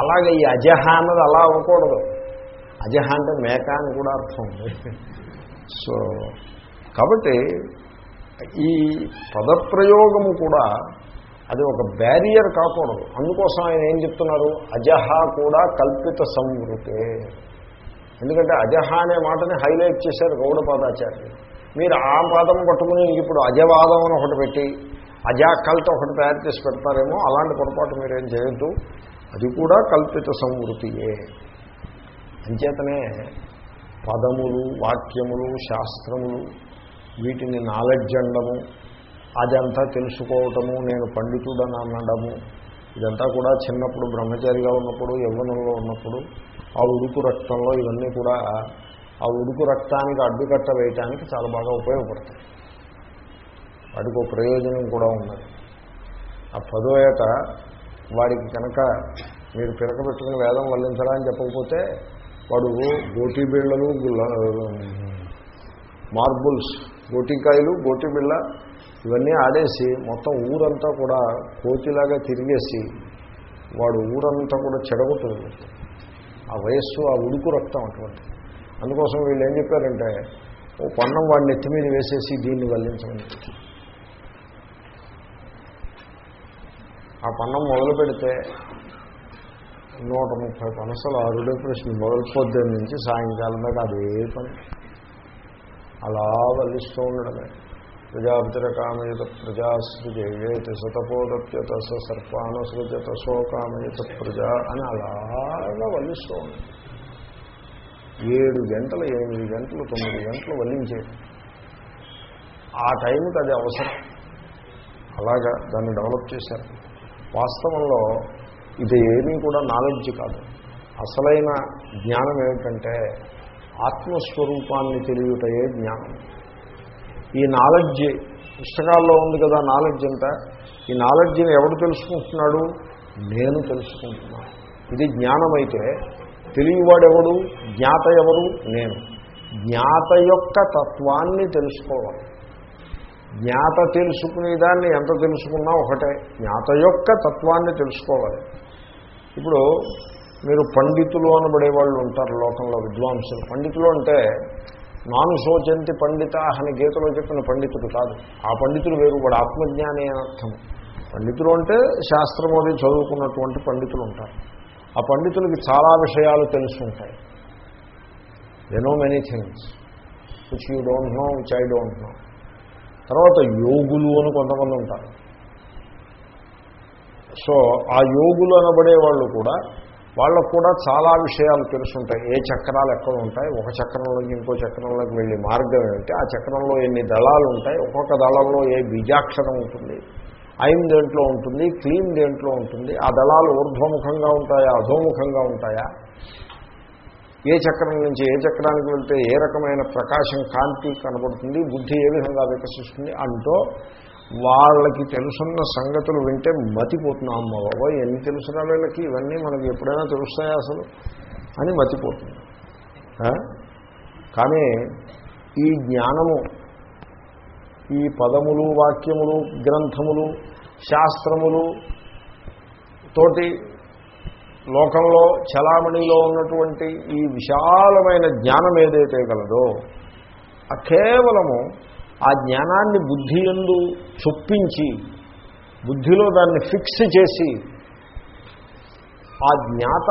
అలాగే ఈ అజహ అన్నది అలా అవ్వకూడదు. అజహ అంటే మేక అని కూడా అర్థం ఉంది. సో కాబట్టి ఈ పదప్రయోగము కూడా అది ఒక బ్యారియర్ కాకూడదు. అందుకోసం ఆయన ఏం చెప్తున్నారు? అజహ కూడా కల్పిత సంవృతే. ఎందుకంటే అజహ అనే మాటని హైలైట్ చేశారు గౌడపాదాచార్యులు. మీరు ఆ పాదం పట్టుకుని ఇప్పుడు అజవాదం అని ఒకటి పెట్టి అజాకల్ట్ ఒకటి తయారు చేసి పెడతారేమో అలాంటి పొరపాటు మీరేం చేయొద్దు. అది కూడా కల్పిత సంవృతియే. అంచేతనే పదములు వాక్యములు శాస్త్రములు వీటిని నాలెడ్జ్ అనడము అదంతా తెలుసుకోవటము నేను పండితుడని అనడము ఇదంతా కూడా చిన్నప్పుడు బ్రహ్మచారిగా ఉన్నప్పుడు యవ్వనంలో ఉన్నప్పుడు ఆ ఉడుకు రక్తంలో ఇవన్నీ కూడా ఆ ఉడుకు రక్తానికి అడ్డుకట్ట వేయటానికి చాలా బాగా ఉపయోగపడతాయి. వాటికి ఒక ప్రయోజనం కూడా ఉన్నది. ఆ పదో ఏట వాడికి కనుక మీరు పిరక పెట్టుకుని వేదం వల్లించరా అని చెప్పకపోతే వాడు గోటీ బిళ్ళలు మార్బుల్స్ గోటికాయలు గోటి బిళ్ళ ఇవన్నీ ఆడేసి మొత్తం ఊరంతా కూడా కోతిలాగా తిరిగేసి వాడు ఊరంతా కూడా చెడగొట్టుకుంది ఆ వయస్సు ఆ ఉడుకు రక్తం అటువంటి అందుకోసం వీళ్ళు ఏం చెప్పారంటే ఓ పన్నం వాడిని నెత్తి మీద వేసేసి దీన్ని వల్లించమని ఆ పన్నం మొదలు పెడితే నూట ముప్పై పనసలు ఆరుడే ప్రశ్న మొదలు పొద్దున్న నుంచి సాయంకాలం దాకా అదే పని. అలా వల్లిస్తూ ఉండడమే. ప్రజాపతిర కామయత ప్రజాసృజేత సతపోదప్యత సర్పానసృజత సో ప్రజా అని అలాగా వల్లిస్తూ ఉండదు ఏడు గంటలు ఎనిమిది గంటలు తొమ్మిది గంటలు వల్లించేది ఆ టైంకి అది అవసరం. అలాగా దాన్ని డెవలప్ చేశారు. వాస్తవంలో ఇది ఏమీ కూడా నాలెడ్జ్ కాదు. అసలైన జ్ఞానం ఏమిటంటే ఆత్మస్వరూపాన్ని తెలియటయే జ్ఞానం. ఈ నాలెడ్జ్ పుస్తకాల్లో ఉంది కదా నాలెడ్జ్ అంతా. ఈ నాలెడ్జ్ని ఎవడు తెలుసుకుంటున్నాడు? నేను తెలుసుకుంటున్నాను ఇది జ్ఞానమైతే తెలియవాడెవడు? జ్ఞాత ఎవరు? నేను. జ్ఞాత యొక్క తత్వాన్ని తెలుసుకోవాలి. జ్ఞాత తెలుసుకునేదాన్ని ఎంత తెలుసుకున్నా ఒకటే. జ్ఞాత యొక్క తత్వాన్ని తెలుసుకోవాలి. ఇప్పుడు మీరు పండితులు అనబడే వాళ్ళు ఉంటారు లోకంలో విద్వాంసులు. పండితులు అంటే నాను శోచంతి పండిత అని గీతలో చెప్పిన పండితుడు కాదు. ఆ పండితులు వేరు వాడు ఆత్మజ్ఞాని అని అర్థం. పండితులు అంటే శాస్త్రం అది చదువుకున్నటువంటి పండితులు ఉంటారు. ఆ పండితులకి చాలా విషయాలు తెలుసుంటాయి. ఎనో many things which you don't know which I don't know తర్వాత యోగులు అని కొంతమంది ఉంటారు. సో ఆ యోగులు అనబడే వాళ్ళు కూడా వాళ్ళకు కూడా చాలా విషయాలు తెలుసుంటాయి. ఏ చక్రాలు ఎక్కడ ఉంటాయి? ఒక చక్రంలోకి ఇంకో చక్రంలోకి వెళ్ళే మార్గం ఏమిటి? ఆ చక్రంలో ఎన్ని దళాలు ఉంటాయి? ఒక్కొక్క దళంలో ఏ బీజాక్షరం ఉంటుంది? ఐన్ దేంట్లో ఉంటుంది? క్లీన్ దేంట్లో ఉంటుంది? ఆ దళాలు ఊర్ధ్వముఖంగా ఉంటాయా? అధోముఖంగా ఉంటాయా? ఏ చక్రం నుంచి ఏ చక్రానికి వెళ్తే ఏ రకమైన ప్రకాశం కాంతి కనబడుతుంది బుద్ధి ఏ విధంగా వికసిస్తుంది అంటూ వాళ్ళకి తెలుసున్న సంగతులు వింటే మతిపోతున్నాం అమ్మ బాబా ఎన్ని తెలుసురా వీళ్ళకి? ఇవన్నీ మనకి ఎప్పుడైనా తెలుస్తాయా అసలు? అని మతిపోతుంది. కానీ ఈ జ్ఞానము ఈ పదములు వాక్యములు గ్రంథములు శాస్త్రములు తోటి లోకంలో చలామణిలో ఉన్నటువంటి ఈ విశాలమైన జ్ఞానం ఏదైతే గలదో ఆ కేవలము ఆ జ్ఞానాన్ని బుద్ధి ఎందు చొప్పించి బుద్ధిలో దాన్ని ఫిక్స్ చేసి ఆ జ్ఞాత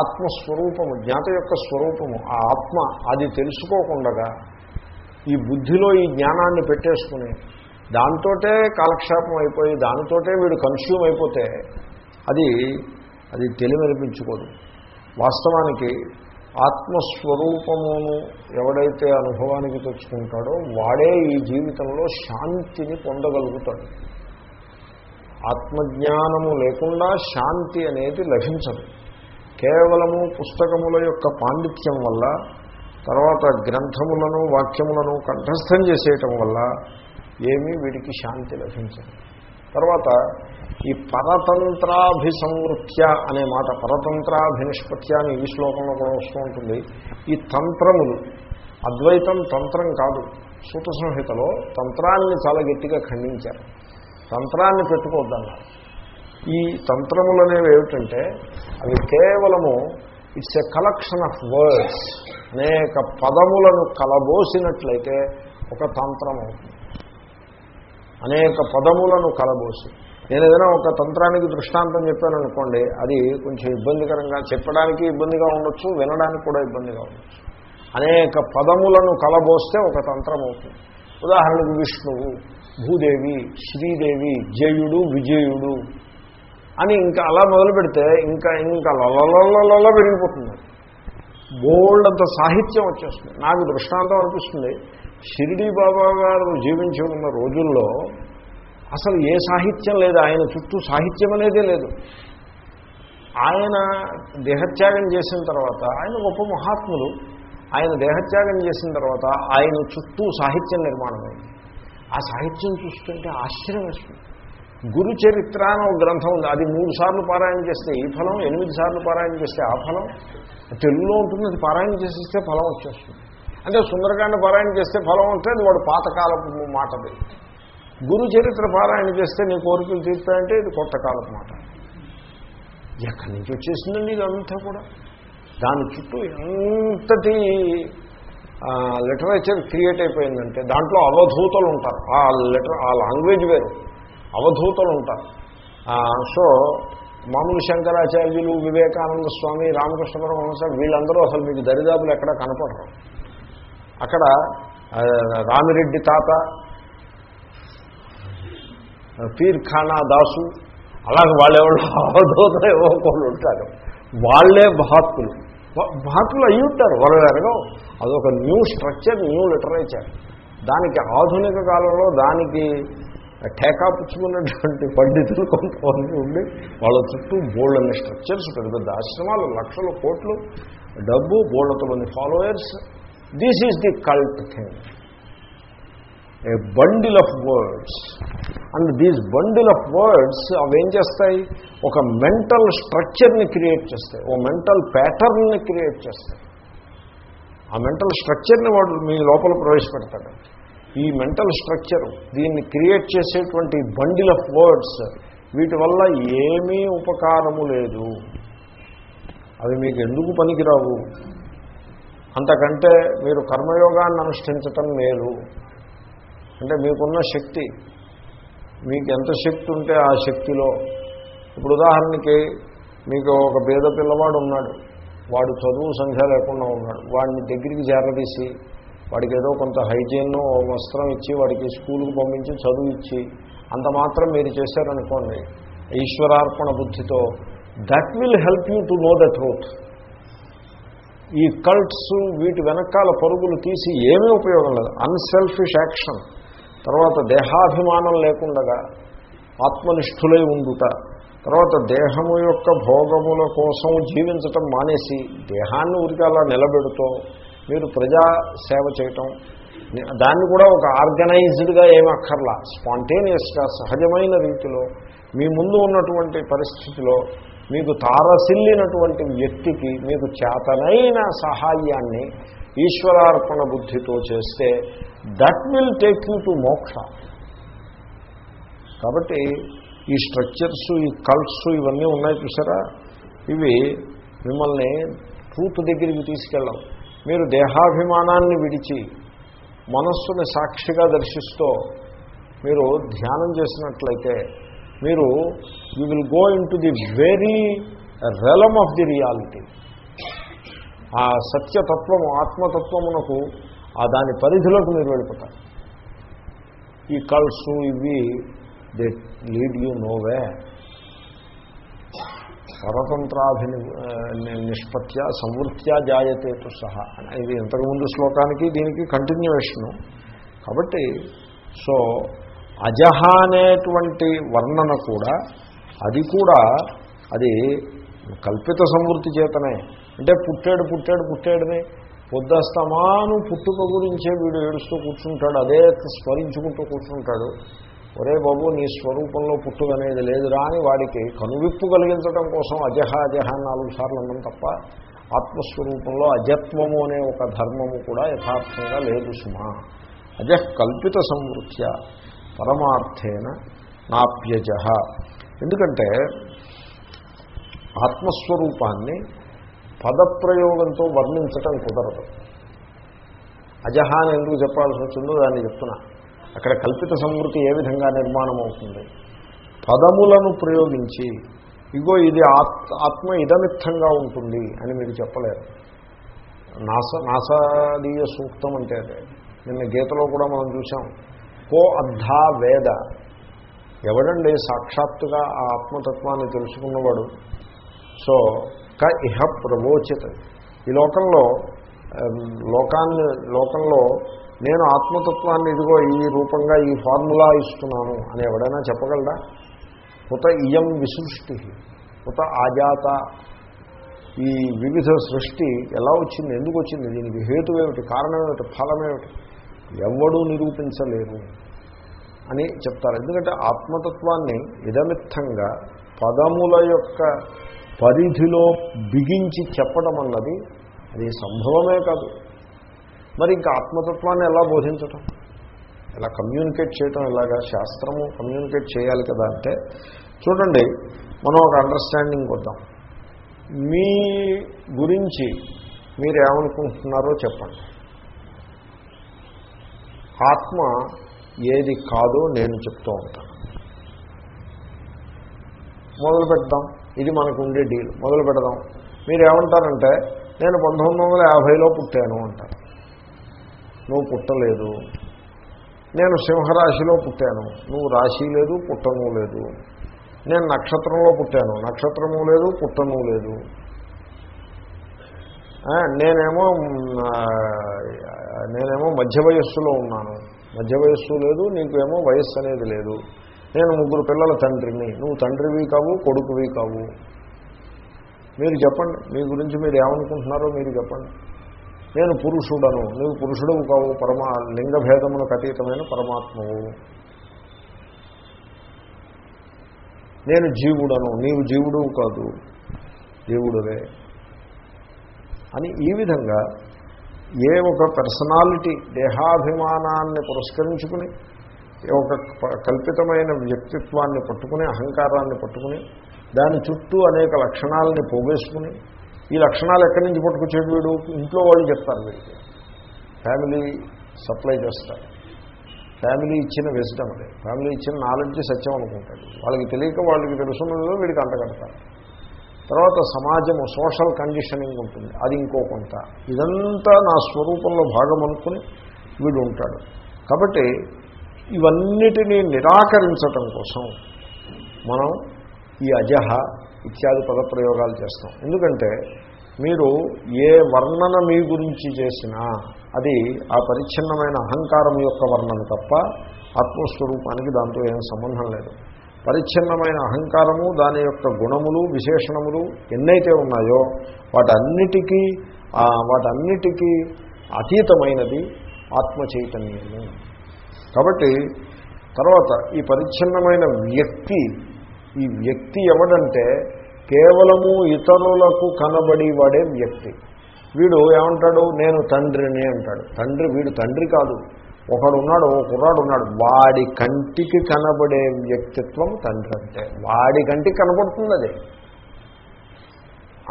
ఆత్మస్వరూపము జ్ఞాత యొక్క స్వరూపము ఆ ఆత్మ అది తెలుసుకోకుండా ఈ బుద్ధిలో ఈ జ్ఞానాన్ని పెట్టేసుకుని దాంతోటే కాలక్షేపం అయిపోయి దానితోటే వీడు కన్స్యూమ్ అయిపోతే అది అది తెలివనిపించుకోదు. వాస్తవానికి ఆత్మస్వరూపమును ఎవడైతే అనుభవానికి తెచ్చుకుంటాడో వాడే ఈ జీవితంలో శాంతిని పొందగలుగుతాడు. ఆత్మజ్ఞానము లేకుండా శాంతి అనేది లభించదు. కేవలము పుస్తకముల యొక్క పాండిత్యం వల్ల తర్వాత గ్రంథములను వాక్యములను కంఠస్థం చేసేయటం వల్ల ఏమీ వీడికి శాంతి లభించదు. తర్వాత ఈ పరతంత్రాభిసంవృత్య అనే మాట పరతంత్రాభినిష్పత్య అని ఈ శ్లోకంలో కూడా వస్తూ ఉంటుంది. ఈ తంత్రములు అద్వైతం తంత్రం కాదు. సూత సంహితలో తంత్రాన్ని చాలా గట్టిగా ఖండించారు. తంత్రాన్ని పెట్టుకోవద్దన్నారు. ఈ తంత్రములు అనేవి ఏమిటంటే అవి కేవలము it's a collection of words అనేక పదములను కలబోసినట్లయితే ఒక తంత్రం అవుతుంది అనేక పదములను కలబోసి నేను ఏదైనా ఒక తంత్రానికి దృష్టాంతం చెప్పాను అనుకోండి అది కొంచెం ఇబ్బందికరంగా చెప్పడానికి ఇబ్బందిగా ఉండొచ్చు వినడానికి కూడా ఇబ్బందిగా ఉండొచ్చు. అనేక పదములను కలబోస్తే ఒక తంత్రం అవుతుంది. ఉదాహరణకు విష్ణువు భూదేవి శ్రీదేవి జయుడు విజయుడు అని ఇంకా అలా మొదలు పెడితే ఇంకా ఇంకా లలలలల పెరిగిపోతుంది. బోల్డ్ అంత సాహిత్యం వచ్చేస్తుంది. నాకు దృష్టాంతం అనిపిస్తుంది. షిరిడీ బాబా గారు జీవించి ఉన్న రోజుల్లో అసలు ఏ సాహిత్యం లేదు ఆయన చుట్టూ సాహిత్యం అనేదే లేదు. ఆయన దేహత్యాగం చేసిన తర్వాత ఆయన గొప్ప మహాత్ములు. ఆయన దేహత్యాగం చేసిన తర్వాత ఆయన చుట్టూ సాహిత్యం నిర్మాణమైంది. ఆ సాహిత్యం చూస్తుంటే ఆశ్చర్యం వేస్తుంది. గురు చరిత్ర అని ఒక గ్రంథం ఉంది. అది మూడు సార్లు పారాయణ చేస్తే ఈ ఫలం ఎనిమిది సార్లు పారాయణ చేస్తే ఆ ఫలం. తెలుగులో ఉంటుంది అది పారాయణ చేసేస్తే ఫలం వచ్చేస్తుంది. అంటే సుందరకాండ పారాయణ చేస్తే ఫలం ఉంటే అది వాడు పాతకాలపు మాటది. గురు చరిత్ర పారాయణ చేస్తే నీ కోరికలు తీర్తాయంటే ఇది కొత్త కాలం మాట. ఎక్కడి నుంచి వచ్చేసిందండి ఇదంతా కూడా? దాని చుట్టూ ఎంతటి లిటరేచర్ క్రియేట్ అయిపోయిందంటే దాంట్లో అవధూతలు ఉంటారు. ఆ లెటర్ ఆ లాంగ్వేజ్ వేరు. అవధూతలు ఉంటారు. సో మామూలు శంకరాచార్యులు వివేకానంద స్వామి రామకృష్ణ పరమహంస వీళ్ళందరూ అసలు మీకు దరిదాపులు ఎక్కడ కనపడరు. అక్కడ రామిరెడ్డి తాత పీర్ ఖానా దాసు అలాగే వాళ్ళెవళ్ళు అవధూతలు ఏవో ఒకళ్ళు ఉంటారు. వాళ్ళే మహాత్ములు మహాత్ములు అయ్యి ఉంటారు వాళ్ళు అదొక న్యూ స్ట్రక్చర్ న్యూ లిటరేచర్. దానికి ఆధునిక కాలంలో దానికి ఠేకా పుచ్చుకున్నటువంటి పండితులు కొంతమంది ఉండి వాళ్ళ చుట్టూ బోల్డన్ని స్ట్రక్చర్స్ పెద్ద పెద్ద ఆశ్రమాలు లక్షల కోట్లు డబ్బు బోల్డతో మంది followers. This is the cult thing a bundle of words and these bundle of words అవి ఏం చేస్తాయి? ఒక మెంటల్ స్ట్రక్చర్ని క్రియేట్ చేస్తాయి. ఓ మెంటల్ ప్యాటర్న్ని క్రియేట్ చేస్తాయి. ఆ మెంటల్ స్ట్రక్చర్ని వాడు మీ లోపల ప్రవేశపెడతాడు. ఈ మెంటల్ స్ట్రక్చర్ దీన్ని క్రియేట్ చేసేటువంటి బండిల్ ఆఫ్ వర్డ్స్ వీటి వల్ల ఏమీ ఉపకారము లేదు. అవి మీకు ఎందుకు పనికిరావు? అంతకంటే మీరు కర్మయోగాన్ని అనుష్ఠించటం మేలు. అంటే మీకున్న శక్తి. మీకు ఎంత శక్తి ఉంటే ఆ శక్తిలో. ఇప్పుడు ఉదాహరణకి మీకు ఒక పేద పిల్లవాడు ఉన్నాడు. వాడు చదువు సంఖ్య లేకుండా ఉన్నాడు. వాడిని దగ్గరికి చేరదీసి వాడికి ఏదో కొంత హైజీన్ వస్త్రం ఇచ్చి వాడికి స్కూల్కి పంపించి చదువు ఇచ్చి అంత మాత్రం మీరు చేశారనుకోండి ఈశ్వరార్పణ బుద్ధితో that will help you to know the truth ఈ కల్ట్స్ వీటి వెనకాల పరుగులు తీసి ఏమీ ఉపయోగం లేదు. అన్సెల్ఫిష్ యాక్షన్ తర్వాత దేహాభిమానం లేకుండగా ఆత్మనిష్ఠులై ఉండుట తర్వాత దేహము యొక్క భోగముల కోసం జీవించటం మానేసి దేహాన్ని ఉరికి అలా నిలబెడుతూ మీరు ప్రజా సేవ చేయటం దాన్ని కూడా ఒక ఆర్గనైజ్డ్గా ఏమి అక్కర్లా. స్పాంటేనియస్గా సహజమైన రీతిలో మీ ముందు ఉన్నటువంటి పరిస్థితిలో మీకు తారసిల్లినటువంటి వ్యక్తికి మీకు చేతనైన సహాయాన్ని ఈశ్వరార్పణ బుద్ధితో చేస్తే that will take you to moksha. కాబట్టి ఈ స్ట్రక్చర్స్ ఈ కల్ట్స్ ఇవన్నీ ఉన్నాయి చూసారా? ఇవి మిమ్మల్ని ట్రూత్ దగ్గరికి తీసుకెళ్ళం మీరు దేహాభిమానాన్ని విడిచి మనస్సుని సాక్షిగా దర్శిస్తూ మీరు ధ్యానం చేసినట్లయితే మీరు you will go in the very realm of the reality ఆ సత్యతత్వము ఆత్మతత్వమునకు ఆ దాని పరిధిలోకి మీరు వెళ్ళిపోతారు. ఈ కల్స్ ఇవి దే లీడ్ యూ నోవే పరతంత్రాభిని నిష్పత్య సంవృత్యా జాయతేతు సహా. ఇది ఇంతకుముందు శ్లోకానికి దీనికి కంటిన్యూవేషను కాబట్టి సో అజహ అనేటువంటి వర్ణన కూడా అది కూడా అది కల్పిత సంవృత్తి చేతనే. అంటే పుట్టాడు పుట్టాడు పుట్టాడని పొద్దస్తమాను పుట్టుక గురించే వీడు ఏడుస్తూ కూర్చుంటాడు అదే స్మరించుకుంటూ కూర్చుంటాడు. ఒరే బాబు నీ స్వరూపంలో పుట్టుకనేది లేదురా అని వాడికి కనువిప్పు కలిగించడం కోసం అజహ అజహ నాలుగు సార్లు అన్నం తప్ప ఆత్మస్వరూపంలో అజత్వము అనే ఒక ధర్మము కూడా యథార్థంగా లేదు సుమా. అజహ్ కల్పిత సంవృత్య పరమార్థేన నాప్యజ ఎందుకంటే ఆత్మస్వరూపాన్ని పదప్రయోగంతో వర్ణించటం కుదరదు. అజహాన్ ఎందుకు చెప్పాల్సి వచ్చిందో దాన్ని చెప్తున్నా. అక్కడ కల్పిత సమృద్ధి ఏ విధంగా నిర్మాణం అవుతుంది పదములను ప్రయోగించి ఇగో ఇది ఆత్మ ఇదమిత్తంగా ఉంటుంది అని మీరు చెప్పలేరు. నాస నాసాదీయ సూక్తం అంటే అదే. నిన్న గీతలో కూడా మనం చూసాం కో అద్ధా వేద. ఎవడండి సాక్షాత్తుగా ఆ ఆత్మతత్వాన్ని తెలుసుకున్నవాడు? సో క ఇహ ప్రవోచిత. ఈ లోకంలో లోకాన్ని లోకంలో నేను ఆత్మతత్వాన్ని ఇదిగో ఈ రూపంగా ఈ ఫార్ములా ఇస్తున్నాను అని ఎవడైనా చెప్పగలరా కుత ఇయం విసృష్టి కుత ఆజాత. ఈ వివిధ సృష్టి ఎలా వచ్చింది ఎందుకు వచ్చింది? దీనికి హేతు ఏమిటి కారణం ఏమిటి ఫలం ఏమిటి? ఎవడూ నిరూపించలేరు అని చెప్తారు. ఎందుకంటే ఆత్మతత్వాన్ని ఇదమిత్తంగా పదముల యొక్క పరిధిలో బిగించి చెప్పడం అన్నది అది సంభవమే కాదు. మరి ఇంకా ఆత్మతత్వాన్ని ఎలా బోధించటం? ఎలా కమ్యూనికేట్ చేయటం? ఎలాగా శాస్త్రము కమ్యూనికేట్ చేయాలి కదా అంటే చూడండి మనం ఒక అండర్స్టాండింగ్ వద్దాం మీ గురించి మీరు ఏమనుకుంటున్నారో చెప్పండి. ఆత్మ ఏది కాదో నేను చెప్తూ ఉంటాను. మొదలు పెడదాం. ఇది మనకు ఉండే డీల్. మొదలు పెడదాం. మీరు ఏమంటారంటే నేను పంతొమ్మిది వందల యాభైలో పుట్టాను అంటారు నువ్వు పుట్టలేదు. నేను సింహరాశిలో పుట్టాను. నువ్వు రాశి లేదు పుట్టను లేదు. నేను నక్షత్రంలో పుట్టాను. నక్షత్రము లేదు పుట్టను లేదు. నేనేమో నేనేమో మధ్య వయస్సులో ఉన్నాను. మధ్య వయస్సు లేదు నీకేమో వయస్సు అనేది లేదు. నేను ముగ్గురు పిల్లల తండ్రిని. నువ్వు తండ్రివి కావు కొడుకువి కావు. మీరు చెప్పండి. మీ గురించి మీరు ఏమనుకుంటున్నారో మీరు చెప్పండి. నేను పురుషుడను. నువ్వు పురుషుడవు కావు. పరమా లింగభేదములకు అతీతమైన పరమాత్మవు. నేను జీవుడను. నీవు జీవుడు కాదు. దేవుడవే అని ఈ విధంగా ఏ ఒక పర్సనాలిటీ దేహాభిమానాన్ని పురస్కరించుకుని ఒక కల్పితమైన వ్యక్తిత్వాన్ని పట్టుకుని అహంకారాన్ని పట్టుకుని దాని చుట్టూ అనేక లక్షణాలని పోగేసుకుని ఈ లక్షణాలు ఎక్కడి నుంచి పట్టుకొచ్చేది వీడు? ఇంట్లో వాళ్ళు చెప్తారు వీడికి. ఫ్యామిలీ సప్లై చేస్తారు. ఫ్యామిలీ ఇచ్చిన విజడం అదే. ఫ్యామిలీ ఇచ్చిన నాలెడ్జ్ సత్యం అనుకుంటాడు. వాళ్ళకి తెలియక వాళ్ళకి తెలుసున్నదో వీడికి అంటగడతారు తర్వాత సమాజము సోషల్ కండిషనింగ్ ఉంటుంది. అది ఇంకో కొంత. ఇదంతా నా స్వరూపంలో భాగం అనుకుని వీడు ఉంటాడు. కాబట్టి ఇవన్నిటినీ నిరాకరించటం కోసం మనం ఈ అజహ ఇత్యాది పదప్రయోగాలు చేస్తాం. ఎందుకంటే మీరు ఏ వర్ణన మీ గురించి చేసినా అది ఆ పరిచ్ఛిన్నమైన అహంకారం యొక్క వర్ణన తప్ప ఆత్మస్వరూపానికి దాంతో ఏం సంబంధం లేదు. పరిచ్ఛిన్నమైన అహంకారము దాని యొక్క గుణములు విశేషణములు ఎన్నైతే ఉన్నాయో వాటన్నిటికీ వాటన్నిటికీ అతీతమైనది ఆత్మ చైతన్యము కాబట్టి తర్వాత ఈ పరిచ్ఛిన్నమైన వ్యక్తి ఈ వ్యక్తి ఎవడంటే కేవలము ఇతరులకు కనబడి వాడే వ్యక్తి. వీడు ఏమంటాడు? నేను తండ్రిని అంటాడు. తండ్రి వీడు తండ్రి కాదు. ఒకడు ఉన్నాడు ఓ కుర్రాడు ఉన్నాడు వాడి కంటికి కనబడే వ్యక్తిత్వం తండ్రి అంటే వాడి కంటికి కనబడుతుంది అది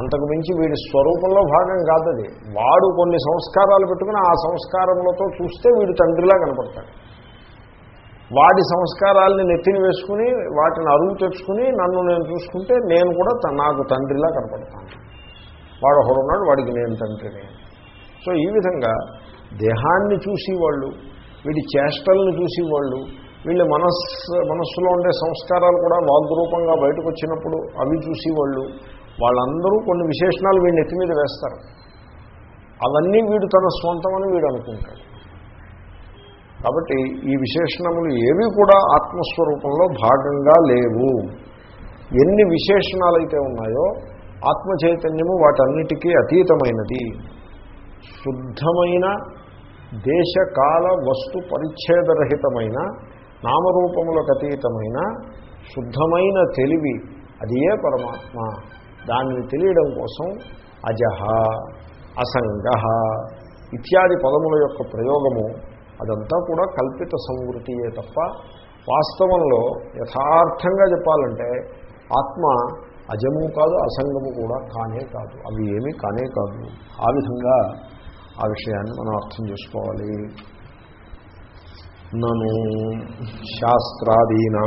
అంతకు మించి వీడి స్వరూపంలో భాగం కాదు అది వాడు కొన్ని సంస్కారాలు పెట్టుకుని ఆ సంస్కారములతో చూస్తే వీడు తండ్రిలా కనపడతాడు. వాడి సంస్కారాలని నెత్తిని వేసుకుని వాటిని అరువు తెచ్చుకుని నన్ను నేను చూసుకుంటే నేను కూడా నాకు తండ్రిలా కనపడతాను. వాడు ఒకడున్నాడు వాడికి నేను తండ్రిని. సో ఈ విధంగా దేహాన్ని చూసేవాళ్ళు వీడి చేష్టలను చూసేవాళ్ళు వీళ్ళ మనస్సు మనస్సులో ఉండే సంస్కారాలు కూడా వాగ్రూపంగా బయటకు వచ్చినప్పుడు అవి చూసేవాళ్ళు వాళ్ళందరూ కొన్ని విశేషణాలు వీడిని ఎత్తి మీద వేస్తారు. అవన్నీ వీడు తన స్వంతమని వీడు అనుకుంటాడు. కాబట్టి ఈ విశేషణములు ఏవి కూడా ఆత్మస్వరూపంలో భాగంగా లేవు. ఎన్ని విశేషణాలైతే ఉన్నాయో ఆత్మ చైతన్యము వాటన్నిటికీ అతీతమైనది. శుద్ధమైన దేశకాల వస్తు పరిచ్ఛేదరహితమైన నామరూపములకు అతీతమైన శుద్ధమైన తెలివి అదియే పరమాత్మ. దానిని తెలియడం కోసం అజహ అసంగ ఇత్యాది పదముల యొక్క ప్రయోగము అదంతా కూడా కల్పిత సంవృతియే తప్ప వాస్తవంలో యథార్థంగా చెప్పాలంటే ఆత్మ అజము కాదు అసంగము కూడా కానే కాదు. అవి ఏమీ కానే కాదు. ఆ విధంగా ఆ విషయాన్ని మనం అర్థం చేసుకోవాలి. నను శాస్త్రాదీనా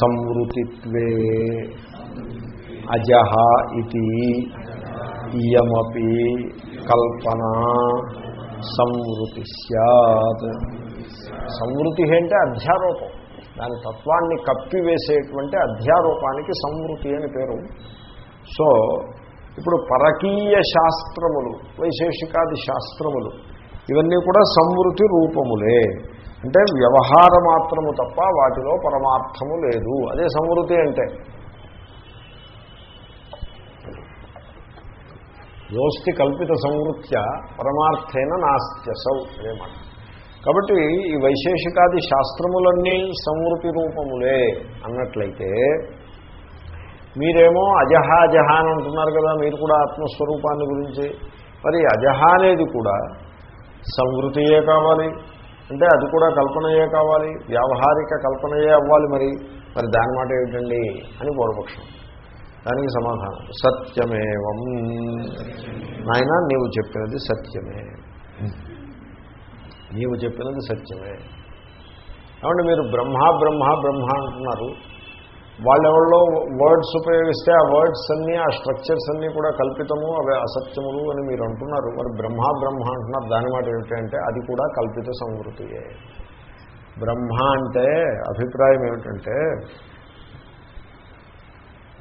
సంవృతిత్వే అజహ ఇది ఇయమపి కల్పన సంవృతి సత్ సంవృతి అంటే అధ్యారోపం. దాని తత్వాన్ని కప్పివేసేటువంటి అధ్యారోపానికి సంవృతి అని పేరు. సో ఇప్పుడు పరకీయ శాస్త్రములు వైశేషికాది శాస్త్రములు ఇవన్నీ కూడా సంవృతి రూపములే. అంటే వ్యవహార మాత్రము తప్ప వాటిలో పరమార్థము లేదు. అదే సంవృతి అంటే. యోస్తి కల్పిత సంవృత్య పరమార్థేన నాస్త్యసౌ అదే మాట. కాబట్టి ఈ వైశేషికాది శాస్త్రములన్నీ సంవృతి రూపములే అన్నట్లయితే మీరేమో అజహ అజహ అని అంటున్నారు కదా మీరు కూడా ఆత్మస్వరూపాన్ని గురించి. మరి అజహ అనేది కూడా సంవృతియే కావాలి. అంటే అది కూడా కల్పనయే కావాలి. వ్యావహారిక కల్పనయే అవ్వాలి మరి. మరి దాని మాట ఏమిటండి అని పూర్వపక్షం. దానికి సమాధానం. సత్యమేవం. నాయన నీవు చెప్పినది సత్యమే. నీవు చెప్పినది సత్యమే. ఏమంటే మీరు బ్రహ్మ బ్రహ్మ బ్రహ్మ అంటున్నారు. వాళ్ళెవరిలో వర్డ్స్ ఉపయోగిస్తే ఆ వర్డ్స్ అన్నీ ఆ స్ట్రక్చర్స్ అన్నీ కూడా కల్పితము అవి అసత్యములు అని మీరు అంటున్నారు. మరి బ్రహ్మ బ్రహ్మ అంటున్నారు. దాని మాట ఏమిటంటే అది కూడా కల్పిత సంవృతియే బ్రహ్మ అంటే అభిప్రాయం ఏమిటంటే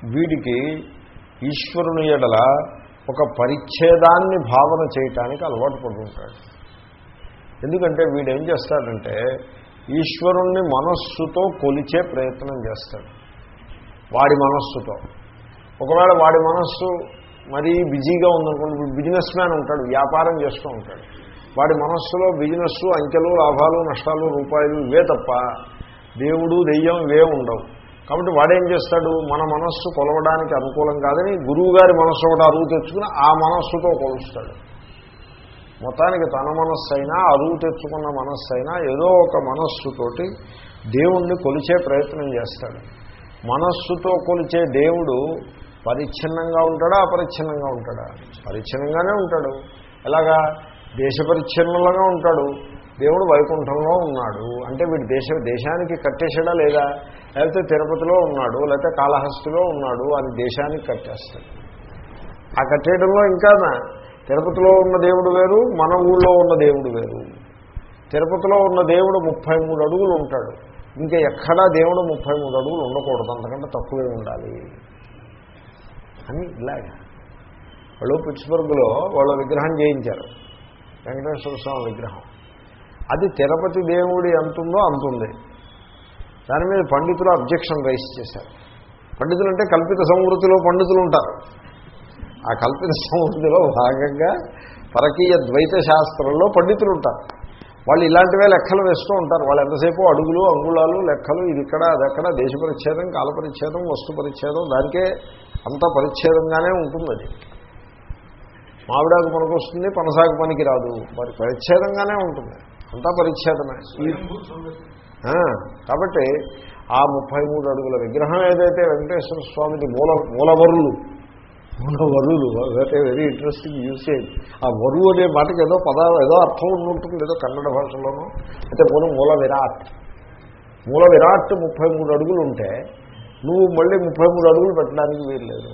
వీడికి ఈశ్వరుని ఎడల ఒక పరిచ్ఛేదాన్ని భావన చేయటానికి అలవాటు పడుతుంటాడు. ఎందుకంటే వీడేం చేస్తాడంటే ఈశ్వరుణ్ణి మనస్సుతో కొలిచే ప్రయత్నం చేస్తాడు. వాడి మనస్సుతో. ఒకవేళ వాడి మనస్సు మరీ బిజీగా ఉందనుకోండి బిజినెస్ మ్యాన్ ఉంటాడు వ్యాపారం చేస్తూ ఉంటాడు. వాడి మనస్సులో బిజినెస్ అంకెలు లాభాలు నష్టాలు రూపాయలు ఇవే తప్ప దేవుడు దెయ్యం ఇవే ఉండవు. కాబట్టి వాడేం చేస్తాడు? మన మనస్సు కొలవడానికి అనుకూలం కాదని గురువు గారి మనస్సు ఒకటి అరువు తెచ్చుకుని ఆ మనస్సుతో కొలుస్తాడు. మొత్తానికి తన మనస్సు అయినా అరువు తెచ్చుకున్న మనస్సు అయినా ఏదో ఒక మనస్సుతోటి దేవుణ్ణి కొలిచే ప్రయత్నం చేస్తాడు. మనస్సుతో కొలిచే దేవుడు పరిచ్ఛిన్నంగా ఉంటాడా? అపరిచ్ఛిన్నంగా ఉంటాడా? పరిచ్ఛిన్నంగానే ఉంటాడు. ఎలాగా? దేశ పరిచ్ఛిన్నంగా ఉంటాడు. దేవుడు వైకుంఠంలో ఉన్నాడు. అంటే వీడు దేశ దేశానికి కట్టేశాడా లేదా? లేకపోతే తిరుపతిలో ఉన్నాడు లేకపోతే కాళహస్తిలో ఉన్నాడు అని దేశానికి కట్టేస్తాడు. ఆ కట్టేయడంలో ఇంకా తిరుపతిలో ఉన్న దేవుడు వేరు మన ఊళ్ళో ఉన్న దేవుడు వేరు. తిరుపతిలో ఉన్న దేవుడు ముప్పై మూడు అడుగులు ఉంటాడు. ఇంకా ఎక్కడా దేవుడు ముప్పై మూడు అడుగులు ఉండకూడదు అంతకంటే తక్కువే ఉండాలి. అని ఇలాగా. వాళ్ళు పిట్స్బర్గ్లో వాళ్ళ విగ్రహం చేయించారు వెంకటేశ్వర స్వామి విగ్రహం. అది తిరుపతి దేవుడి అంతుందో అంతుంది. దాని మీద పండితులు అబ్జెక్షన్ రైస్ చేశారు. పండితులు అంటే కల్పిత సంవృతిలో పండితులు ఉంటారు ఆ కల్పిత సంవృతిలో భాగంగా పరకీయ ద్వైత శాస్త్రంలో పండితులు ఉంటారు వాళ్ళు ఇలాంటివే లెక్కలు వేస్తూ ఉంటారు. వాళ్ళు ఎంతసేపు అడుగులు అంగుళాలు లెక్కలు ఇది ఇక్కడ అదక్కడ దేశ పరిచ్ఛేదం కాల పరిచ్ఛేదం వస్తు పరిచ్ఛేదం దానికే అంత పరిచ్ఛేదంగానే ఉంటుంది అది. మామిడాకు పనికి వస్తుంది పనసాకు పనికి రాదు మరి పరిచ్ఛేదంగానే ఉంటుంది. అంతా పరిచ్ఛేదమే. కాబట్టి ఆ ముప్పై మూడు అడుగుల విగ్రహం ఏదైతే వెంకటేశ్వర స్వామిది మూల మూలవరులు మూలవరులు అదైతే వెరీ ఇంట్రెస్టింగ్ యూసేజ్ ఆ వరువు అనే మాటకి ఏదో పదాలు ఏదో అర్థం ఉంటుంది ఏదో కన్నడ భాషలోనూ అయితే పోను మూల విరాట్. మూల విరాట్ ముప్పై మూడు అడుగులు ఉంటే నువ్వు మళ్ళీ ముప్పై మూడు అడుగులు పెట్టడానికి వీల్లేదు.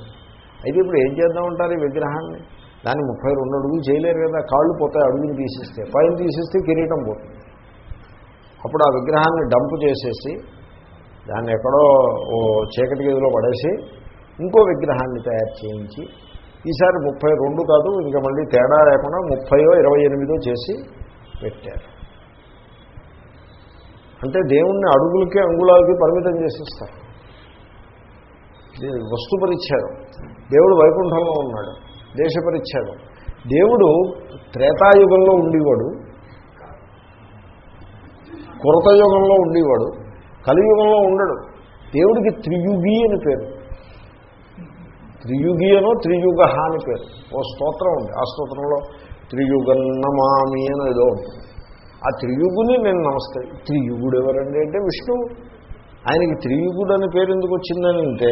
అయితే ఇప్పుడు ఏం చేద్దామంటారు ఈ విగ్రహాన్ని? దాన్ని ముప్పై రెండు అడుగులు చేయలేరు కదా కాళ్ళు పోతాయి అడుగులు తీసిస్తే. పైన తీసిస్తే కిరీటం పోతుంది. అప్పుడు ఆ విగ్రహాన్ని డంప్ చేసేసి దాన్ని ఎక్కడో ఓ చీకటి గదిలో పడేసి ఇంకో విగ్రహాన్ని తయారు చేయించి ఈసారి ముప్పై రెండు కాదు ఇంకా మళ్ళీ తేడా లేకుండా ముప్పయో ఇరవై ఎనిమిదో చేసి పెట్టారు. అంటే దేవుణ్ణి అడుగులకి అంగుళాలకి పరిమితం చేసేస్తారు. వస్తు పరిచ్ఛేదం. దేవుడు వైకుంఠంలో ఉన్నాడు. దేశ పరిచ్ఛేదం. దేవుడు త్రేతాయుగంలో ఉండేవాడు. కృతయుగంలో ఉండేవాడు కలియుగంలో ఉండడు. దేవుడికి త్రియుగి అని పేరు. త్రియుగి అనో త్రియుగ అని పేరు. ఓ స్తోత్రం ఉంది. ఆ స్తోత్రంలో త్రియుగన్నమామి అని ఏదో ఉంటుంది ఆ త్రియుగుని నేను నమస్కరి త్రియుగుడు ఎవరండి అంటే విష్ణువు ఆయనకి త్రియుగుడు అని పేరు ఎందుకు వచ్చిందని అంటే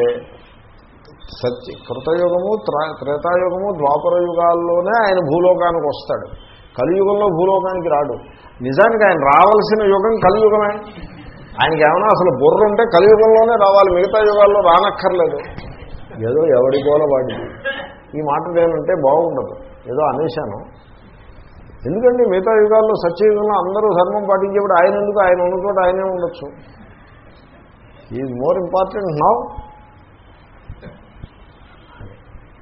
సత్య కృతయుగము త్రేతాయుగము ద్వాపర యుగాల్లోనే ఆయన భూలోకానికి వస్తాడు. కలియుగంలో భూలోకానికి రాడు. నిజానికి ఆయన రావాల్సిన యుగం కలియుగమే. ఆయనకి ఏమైనా అసలు బుర్ర ఉంటే కలియుగంలోనే రావాలి మిగతా యుగాల్లో రానక్కర్లేదు. ఏదో ఎవడి గోల వాడిది. ఈ మాట నేనంటే బాగుండదు. ఏదో అనేశాను. ఎందుకండి మిగతా యుగాల్లో సత్యయుగంలో అందరూ ధర్మం పాటించేప్పుడు ఆయన ఎందుకు? ఆయన ఉన్న ఆయనే ఉండొచ్చు. Is more important now.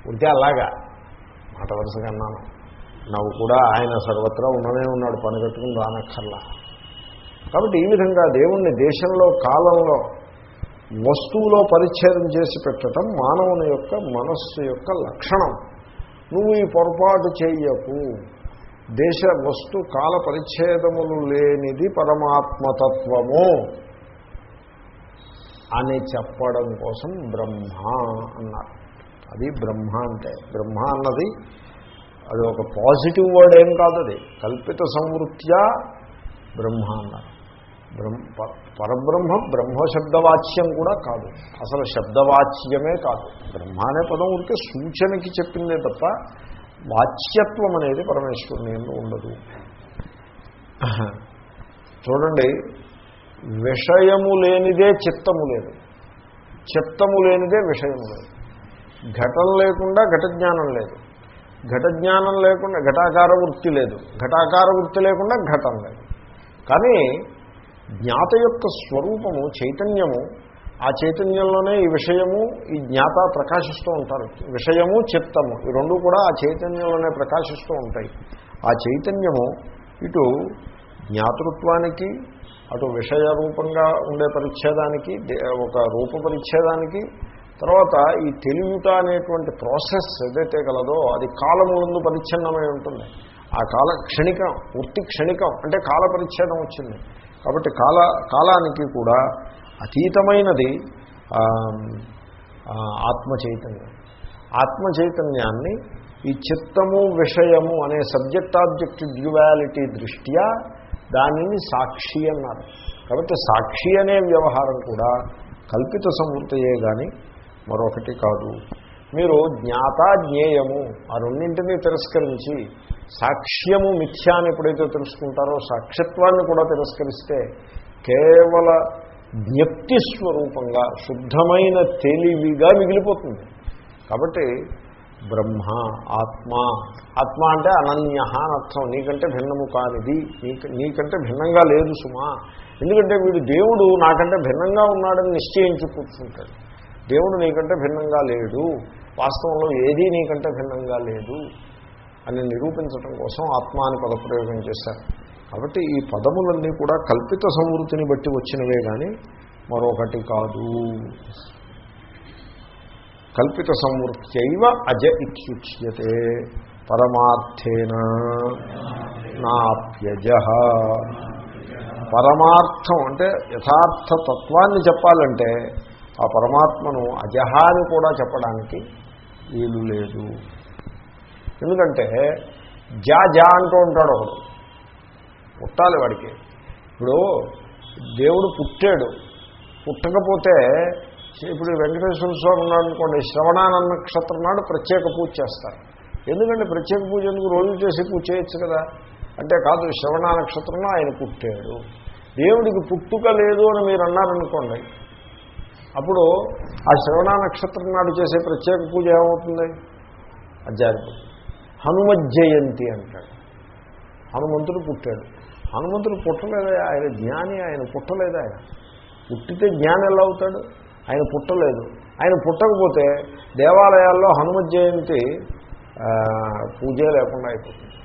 ఉంటే అలాగా. మాట వరుసగా అన్నాను. నవ్వు కూడా ఆయన సర్వత్రా ఉండనే ఉన్నాడు పనిగట్టుకుని రానక్కర్లా. కాబట్టి ఈ విధంగా దేవుణ్ణి దేశంలో కాలంలో వస్తువులో పరిచ్ఛేదం చేసి పెట్టడం మానవుని యొక్క మనస్సు యొక్క లక్షణం. నువ్వు ఈ పొరపాటు చేయకు. దేశ వస్తు కాల పరిచ్ఛేదములు లేనిది పరమాత్మతత్వము అని చెప్పడం కోసం బ్రహ్మ అన్నారు. అది బ్రహ్మ అంటే బ్రహ్మ అన్నది అది ఒక పాజిటివ్ వర్డ్ ఏం కాదు అది. కల్పిత సంవృత్యా బ్రహ్మ అన్నారు బ్రహ్మ పరబ్రహ్మ బ్రహ్మ శబ్దవాచ్యం కూడా కాదు. అసలు శబ్దవాచ్యమే కాదు. బ్రహ్మ అనే పదం ఉంటే సూచనకి చెప్పిందే తప్ప వాచ్యత్వం అనేది పరమేశ్వరుని ఎందు ఉండదు. చూడండి విషయము లేనిదే చిత్తము లేదు. చిత్తము లేనిదే విషయము లేదు. ఘటం లేకుండా ఘట జ్ఞానం లేదు. ఘట జ్ఞానం లేకుండా ఘటాకార వృత్తి లేదు. ఘటాకార వృత్తి లేకుండా ఘటం లేదు. కానీ జ్ఞాత యొక్క స్వరూపము చైతన్యము ఆ చైతన్యంలోనే ఈ విషయము ఈ జ్ఞాత ప్రకాశిస్తూ ఉంటారు. విషయము చిత్తము ఈ రెండు కూడా ఆ చైతన్యంలోనే ప్రకాశిస్తూ ఉంటాయి. ఆ చైతన్యము ఇటు జ్ఞాతృత్వానికి అటు విషయ రూపంగా ఉండే పరిచ్ఛేదానికి ఒక రూప పరిచ్ఛేదానికి తర్వాత ఈ తెలియట అనేటువంటి ప్రాసెస్ ఏదైతే కలదో అది కాలము ముందు పరిచ్ఛిన్నమై ఉంటుంది. ఆ కాల క్షణికం వృత్తి క్షణికం అంటే కాల పరిచ్ఛేదం వచ్చింది. కాబట్టి కాల కాలానికి కూడా అతీతమైనది ఆత్మ చైతన్యం ఆత్మ చైతన్యాన్ని ఈ చిత్తము విషయము అనే సబ్జెక్ట్ ఆబ్జెక్ట్ డ్యువాలిటీ దృష్ట్యా దానిని సాక్షి అన్నారు. కాబట్టి సాక్షి అనే వ్యవహారం కూడా కల్పిత సమృద్ధయే కానీ మరొకటి కాదు. మీరు జ్ఞాత జ్ఞేయము ఆ రెండింటినీ తిరస్కరించి సాక్ష్యము మిథ్యా అని ఎప్పుడైతే తెలుసుకుంటారో సాక్ష్యత్వాన్ని కూడా తిరస్కరిస్తే కేవల జ్ఞప్తి స్వరూపంగా శుద్ధమైన తెలివిగా మిగిలిపోతుంది. కాబట్టి బ్రహ్మ ఆత్మ ఆత్మ అంటే అనన్య అని అర్థం. నీకంటే భిన్నము కానిది నీక నీకంటే భిన్నంగా లేదు సుమా. ఎందుకంటే వీడు దేవుడు నాకంటే భిన్నంగా ఉన్నాడని నిశ్చయించి కూర్చుంటాడు దేవుడు నీకంటే భిన్నంగా లేడు. వాస్తవంలో ఏదీ నీకంటే భిన్నంగా లేదు అని నిరూపించడం కోసం ఆత్మ అని పదప్రయోగం చేశారు. కాబట్టి ఈ పదములన్నీ కూడా కల్పిత సంవృతిని బట్టి వచ్చినవే కానీ మరొకటి కాదు. కల్పిత సంవృత్యైవ అజ ఇత్యుచ్యతే పరమార్థేన నాప్యజ. పరమార్థం అంటే యథార్థ తత్వాన్ని చెప్పాలంటే ఆ పరమాత్మను అజహాని కూడా చెప్పడానికి వీలు లేదు. ఎందుకంటే జా జా అంటూ ఉంటాడు ఒకడు. పుట్టాలి వాడికి. ఇప్పుడు దేవుడు పుట్టాడు. పుట్టకపోతే ఇప్పుడు వెంకటేశ్వర స్వామి ఉన్నాడు అనుకోండి శ్రవణానంద నక్షత్రం నాడు ప్రత్యేక పూజ చేస్తారు. ఎందుకంటే ప్రత్యేక పూజ ఎందుకు రోజు చేసి పూజ చేయొచ్చు కదా? అంటే కాదు శ్రవణ నక్షత్రంలో ఆయన పుట్టాడు. దేవుడికి పుట్టుక లేదు అని మీరు అన్నారనుకోండి అప్పుడు ఆ శ్రవణ నక్షత్రం నాడు చేసే ప్రత్యేక పూజ ఏమవుతుంది? అది జారిపోతుంది హనుమజ్జయంతి అంటాడు. హనుమంతుడు పుట్టాడు. హనుమంతుడు పుట్టలేదా ఆయన జ్ఞాని ఆయన పుట్టలేదు? ఆయన పుట్టితే జ్ఞానం ఎలా అవుతాడు? ఆయన పుట్టలేదు. ఆయన పుట్టకపోతే దేవాలయాల్లో హనుమ జయంతి పూజ పూజే లేకుండా అయిపోతుంది.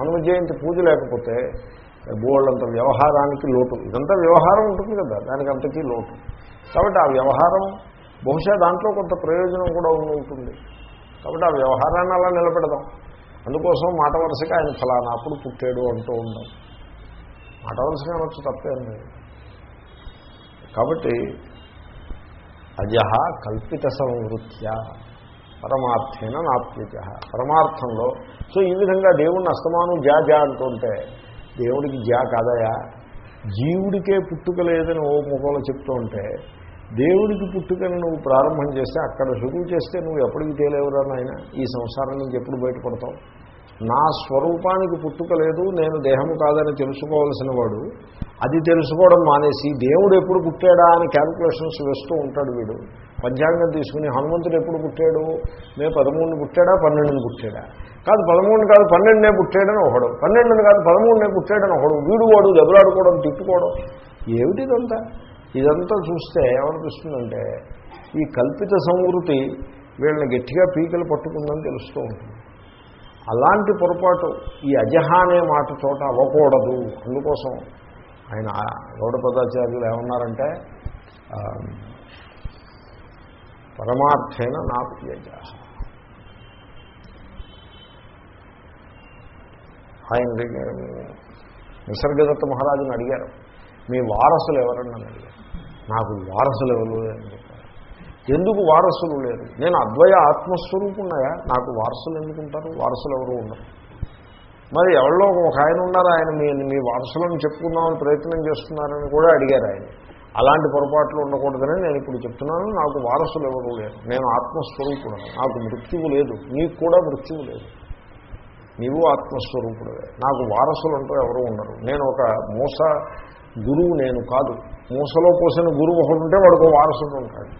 హనుమ జయంతి పూజ లేకపోతే బోళ్ళంత వ్యవహారానికి లోటు. ఇదంతా వ్యవహారం ఉంటుంది కదా. దానికి అంతకీ లోటు. కాబట్టి ఆ వ్యవహారం బహుశా దాంట్లో కొంత ప్రయోజనం కూడా ఉంటుంది. కాబట్టి ఆ వ్యవహారాన్ని అలా నిలబెడదాం. అందుకోసం మాట వరుసగా ఆయన ఫలానా అప్పుడు పుట్టాడు అంటూ ఉందాం మాట వరుసగా అనొచ్చు తప్పేం లేదు. కాబట్టి అజహ కల్పిత సంవృత్య పరమార్థేన నాప్యత పరమార్థంలో సో ఈ విధంగా దేవుణ్ణి అస్తమానం జా జా అంటుంటే దేవుడికి జా కాదయా? జీవుడికే పుట్టుక లేదని ఓ ముఖంలో చెప్తూ ఉంటే దేవుడికి పుట్టుకని నువ్వు ప్రారంభం చేస్తే అక్కడ శురువు చేస్తే నువ్వు ఎప్పటికి తేలేవురా నాయన? ఈ సంసారం నుంచి ఎప్పుడు బయటపడతావు? నా స్వరూపానికి పుట్టుక లేదు నేను దేహము కాదని తెలుసుకోవాల్సిన వాడు. అది తెలుసుకోవడం మానేసి దేవుడు ఎప్పుడు పుట్టాడా అని క్యాల్కులేషన్స్ వేస్తూ ఉంటాడు వీడు. పంచాంగం తీసుకుని హనుమంతుడు ఎప్పుడు పుట్టాడు? మే పదమూడుని పుట్టాడా? పన్నెండుని పుట్టాడా? కాదు పదమూడు కాదు పన్నెండునే పుట్టాడని ఒకడు. పన్నెండుని కాదు పదమూడునే పుట్టాడని ఒకడు. వీడు వాడు దెబ్బలాడుకోవడం తిట్టుకోవడం ఏమిటిదంతా? ఇదంతా చూస్తే ఏమనిపిస్తుందంటే ఈ కల్పిత సంవృతి వీళ్ళని గట్టిగా పీకలు పట్టుకుందని తెలుస్తూ ఉంటుంది. అలాంటి పొరపాటు ఈ అజహ అనే మాట చోట అవ్వకూడదు. అందుకోసం ఆయన గౌడపదాచార్యులు ఏమన్నారంటే పరమార్థైన నా ప్రియజ ఆయన నిసర్గదత్త మహారాజుని అడిగారు. మీ వారసులు ఎవరన్నా అడిగారు. నాకు వారసులు ఎవరు లేదని చెప్పారు. ఎందుకు వారసులు లేరు? నేను అద్వయ ఆత్మస్వరూపున్నాయా నాకు వారసులు ఎందుకుంటారు? వారసులు ఎవరు ఉండరు. మరి ఎవరిలో ఒక ఆయన ఉన్నారు ఆయన మీ మీ వారసులను చెప్పుకుందామని ప్రయత్నం చేస్తున్నారని కూడా అడిగారు ఆయన. అలాంటి పొరపాట్లు ఉండకూడదని నేను ఇప్పుడు చెప్తున్నాను నాకు వారసులు ఎవరు లేరు. నేను ఆత్మస్వరూపుడు నాకు మృత్యువు లేదు. నీకు కూడా మృత్యువు లేదు. నీవు ఆత్మస్వరూపుడవే. నాకు వారసులు అంటూ ఎవరు ఉండరు. నేను ఒక మోస గురువు నేను కాదు. మూసలో పోసిన గురువు ఒకడు ఉంటే వాడికి వారసుడు ఉంటాడు.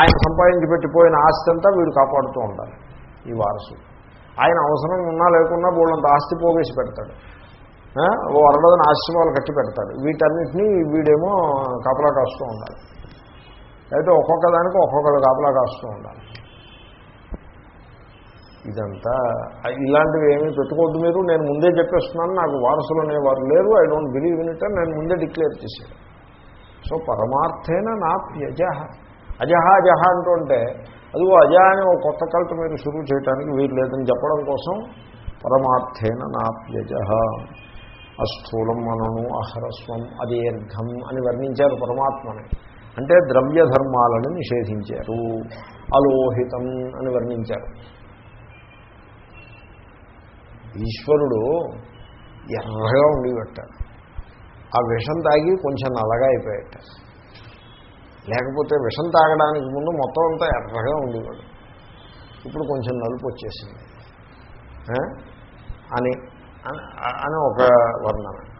ఆయన సంపాదించి పెట్టిపోయిన ఆస్తి అంతా వీడు కాపాడుతూ ఉండాలి ఈ వారసుడు. ఆయన అవసరం ఉన్నా లేకున్నా వాళ్ళంత ఆస్తి పోగేసి పెడతాడు. ఓ అరడదని ఆశ్రమాలు కట్టి పెడతాడు. వీటన్నిటినీ వీడేమో కాపలా కాస్తూ ఉండాలి. అయితే ఒక్కొక్క దానికి ఒక్కొక్కరు కాపలా కాస్తూ ఉండాలి. ఇదంతా ఇలాంటివి ఏమీ పెట్టుకోవద్దు మీరు. నేను ముందే చెప్పేస్తున్నాను నాకు వారసులు అనేవారు లేరు. I don't believe in it అని నేను ముందే డిక్లేర్ చేశాను. సో పరమార్థేన నా యజహ అజహ అజహ అంటుంటే అదిగో అజ అని ఒక కొత్త కల్ప మీరు షురూ చేయడానికి వీలు లేదని చెప్పడం కోసం పరమార్థేన నాప్యజ అస్థూలం మనను అహరస్వం అదీర్ఘం అని వర్ణించారు పరమాత్మని. అంటే ద్రవ్య ధర్మాలను నిషేధించారు. అలోహితం అని వర్ణించారు. ఈశ్వరుడు ఎర్రగా ఉండేవట్టాడు ఆ విషం తాగి కొంచెం నల్లగా అయిపోయాట. లేకపోతే విషం తాగడానికి ముందు మొత్తం అంతా ఎర్రగా ఉండేవాడు. ఇప్పుడు కొంచెం నలుపు వచ్చేసింది. అని అని- ఒక వర్ణన.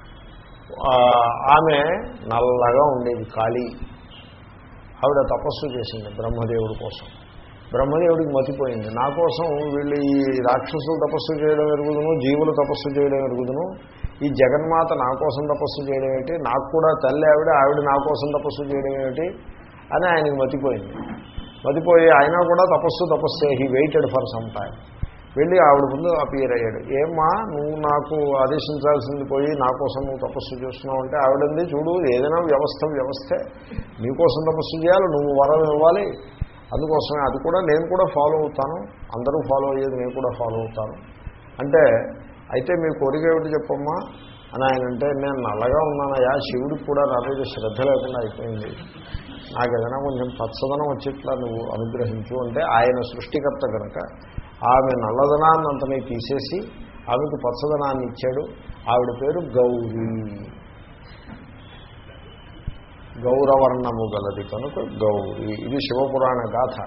ఆమె నల్లగా ఉండేది ఖాళీ. ఆవిడ తపస్సు చేసింది బ్రహ్మదేవుడి కోసం. బ్రహ్మదేవుడికి మతిపోయింది. నా కోసం వీళ్ళు ఈ రాక్షసులు తపస్సు చేయడం ఎరుగుదును జీవులు తపస్సు చేయడం ఎరుగుదును ఈ జగన్మాత నా కోసం తపస్సు చేయడం ఏమిటి నాకు కూడా తల్లి ఆవిడ ఆవిడ నా కోసం తపస్సు చేయడం ఏమిటి అని ఆయనకి మతిపోయింది. మతిపోయి ఆయన కూడా తపస్సు తపస్సే he waited for some time వెళ్ళి ఆవిడ ముందు అపియర్ అయ్యాడు. ఏమ్మా నువ్వు నాకు ఆదేశించాల్సింది పోయి నా కోసం నువ్వు తపస్సు చేస్తున్నావు అంటే ఆవిడంది చూడు ఏదైనా వ్యవస్థ వ్యవస్థే. నీకోసం తపస్సు చేయాలి నువ్వు వరం ఇవ్వాలి అందుకోసమే అది కూడా నేను కూడా ఫాలో అవుతాను అందరూ ఫాలో అయ్యేది నేను కూడా ఫాలో అవుతాను. అంటే అయితే మీ కోరిక ఏమిటి చెప్పమ్మా అని ఆయన అంటే నేను నల్లగా ఉన్నానయ్యా శివుడికి కూడా నా మీద శ్రద్ధ లేకుండా అయిపోయింది. నాకు ఏదైనా కొంచెం పచ్చదనం వచ్చేట్లా నువ్వు అనుగ్రహించు. అంటే ఆయన సృష్టికర్త కనుక ఆమె నల్లదనాన్ని అంతనే తీసేసి ఆమెకు పచ్చదనాన్ని ఇచ్చాడు. ఆవిడ పేరు గౌరీ. గౌరవర్ణము గలది కనుక గౌరీ ఇది శివపురాణ గాథ.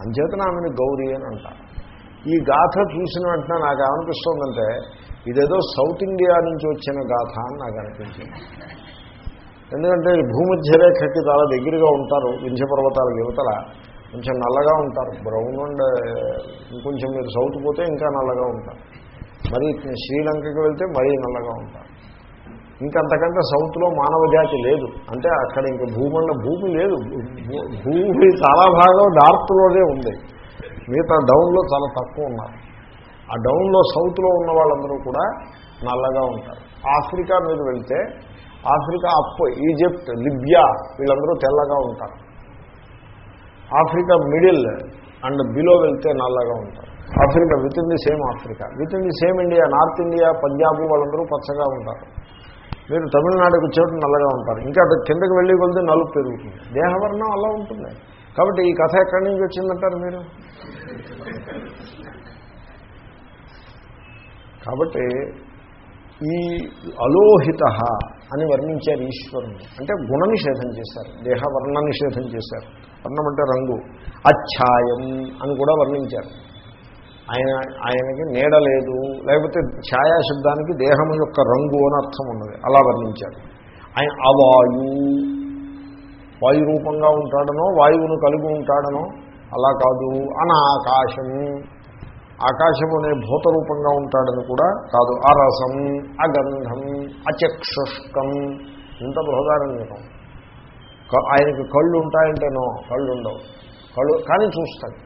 అంచేతన ఆమెను గౌరీ అని అంటారు. ఈ గాథ చూసిన వెంటనే నాకు ఏమనిపిస్తుందంటే ఇదేదో సౌత్ ఇండియా నుంచి వచ్చిన గాథ అని నాకు అనిపించింది ఎందుకంటే భూమధ్య భూమధ్యరేఖకి చాలా దగ్గరగా ఉంటారు వింధ్యపర్వతాల యువతల. కొంచెం నల్లగా ఉంటారు. బ్రౌన్ అండ్ ఇంకొంచెం మీరు సౌత్ పోతే ఇంకా నల్లగా ఉంటారు. మరి శ్రీలంకకి వెళ్తే మరీ నల్లగా ఉంటారు. ఇంకంతకంటే సౌత్లో మానవ జాతి లేదు. అంటే అక్కడ ఇంక భూమండ భూమి లేదు. భూమి చాలా భాగం నార్త్లోనే ఉంది. మిగతా డౌన్లో చాలా తక్కువ ఉన్నారు. ఆ డౌన్లో సౌత్లో ఉన్న వాళ్ళందరూ కూడా నల్లగా ఉంటారు. ఆఫ్రికా మీద వెళ్తే ఆఫ్రికా అప్ ఈజిప్ట్ లిబియా వీళ్ళందరూ తెల్లగా ఉంటారు. ఆఫ్రికా మిడిల్ అండ్ బిలో వెళ్తే నల్లగా ఉంటారు. Africa within the same Africa. Within the same India north India Punjab వాళ్ళందరూ పచ్చగా ఉంటారు. మీరు తమిళనాడుకు వచ్చేటప్పుడు నల్లగా ఉంటారు. ఇంకా అటు కిందకి వెళ్ళి కొలితే నలుపు పెరుగుతుంది. దేహవర్ణం అలా ఉంటుంది. కాబట్టి ఈ కథ ఎక్కడి నుంచి వచ్చిందంటారు మీరు? కాబట్టి ఈ అలోహిత అని వర్ణించారు ఈశ్వరుని అంటే గుణ నిషేధం చేశారు. దేహ వర్ణ నిషేధం చేశారు. వర్ణం అంటే రంగు. అఛాయం అని కూడా వర్ణించారు. ఆయన ఆయనకి నీడ లేదు. లేకపోతే ఛాయాశబ్దానికి దేహం యొక్క రంగు అని అర్థం ఉన్నది. అలా వర్ణించాడు ఆయన అవాయు. వాయు రూపంగా ఉంటాడనో వాయువును కలిగి ఉంటాడనో అలా కాదు. అనాకాశం. ఆకాశం అనే భూత రూపంగా ఉంటాడని కూడా కాదు. అరసం అగంధం అచక్షుష్కం. ఇంత బృహదారణ్యకం. ఆయనకి కళ్ళు ఉంటాయంటేనో కళ్ళు ఉండవు కళ్ళు కానీ చూస్తాడు.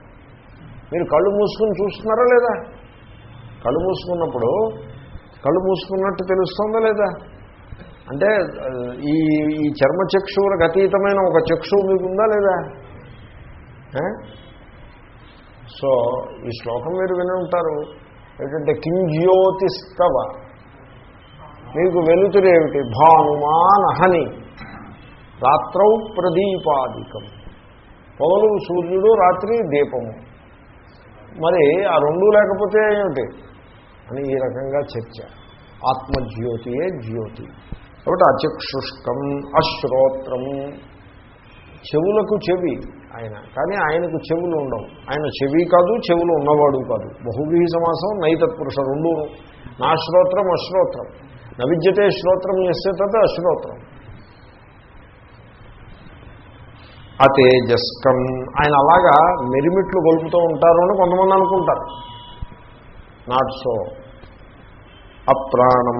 మీరు కళ్ళు మూసుకుని చూస్తున్నారా లేదా? కళ్ళు మూసుకున్నప్పుడు కళ్ళు మూసుకున్నట్టు తెలుస్తుందా లేదా? అంటే ఈ ఈ చర్మచక్షువులకు అతీతమైన ఒక చక్షువు మీకు ఉందా లేదా సో ఈ శ్లోకం మీరు విని ఉంటారు. ఏంటంటే కింజ్యోతిస్తవ మీకు వెలుతురేమిటి భానుమానహని రాత్రౌ ప్రదీపాదికం. పౌలు సూర్యుడు రాత్రి దీపము. మరి ఆ రెండు లేకపోతే ఏమిటి? అని ఈ రకంగా చర్చ. ఆత్మజ్యోతియే జ్యోతి. కాబట్టి అచక్షుష్కం అశ్రోత్రం. చెవులకు చెవి ఆయన. కానీ ఆయనకు చెవులు ఉండవు. ఆయన చెవి కాదు చెవులు ఉన్నవాడు కాదు. బహువీ సమాసం నైతత్పురుష రెండు నా శ్రోత్రం అశ్రోత్రం. నవిద్యతే శ్రోత్రం చేస్తే తద అశ్రోత్రం. అతేజస్కం. ఆయన అలాగా మెరిమిట్లు గొలుపుతూ ఉంటారు అని కొంతమంది అనుకుంటారు. నాట్ సో అప్రాణం.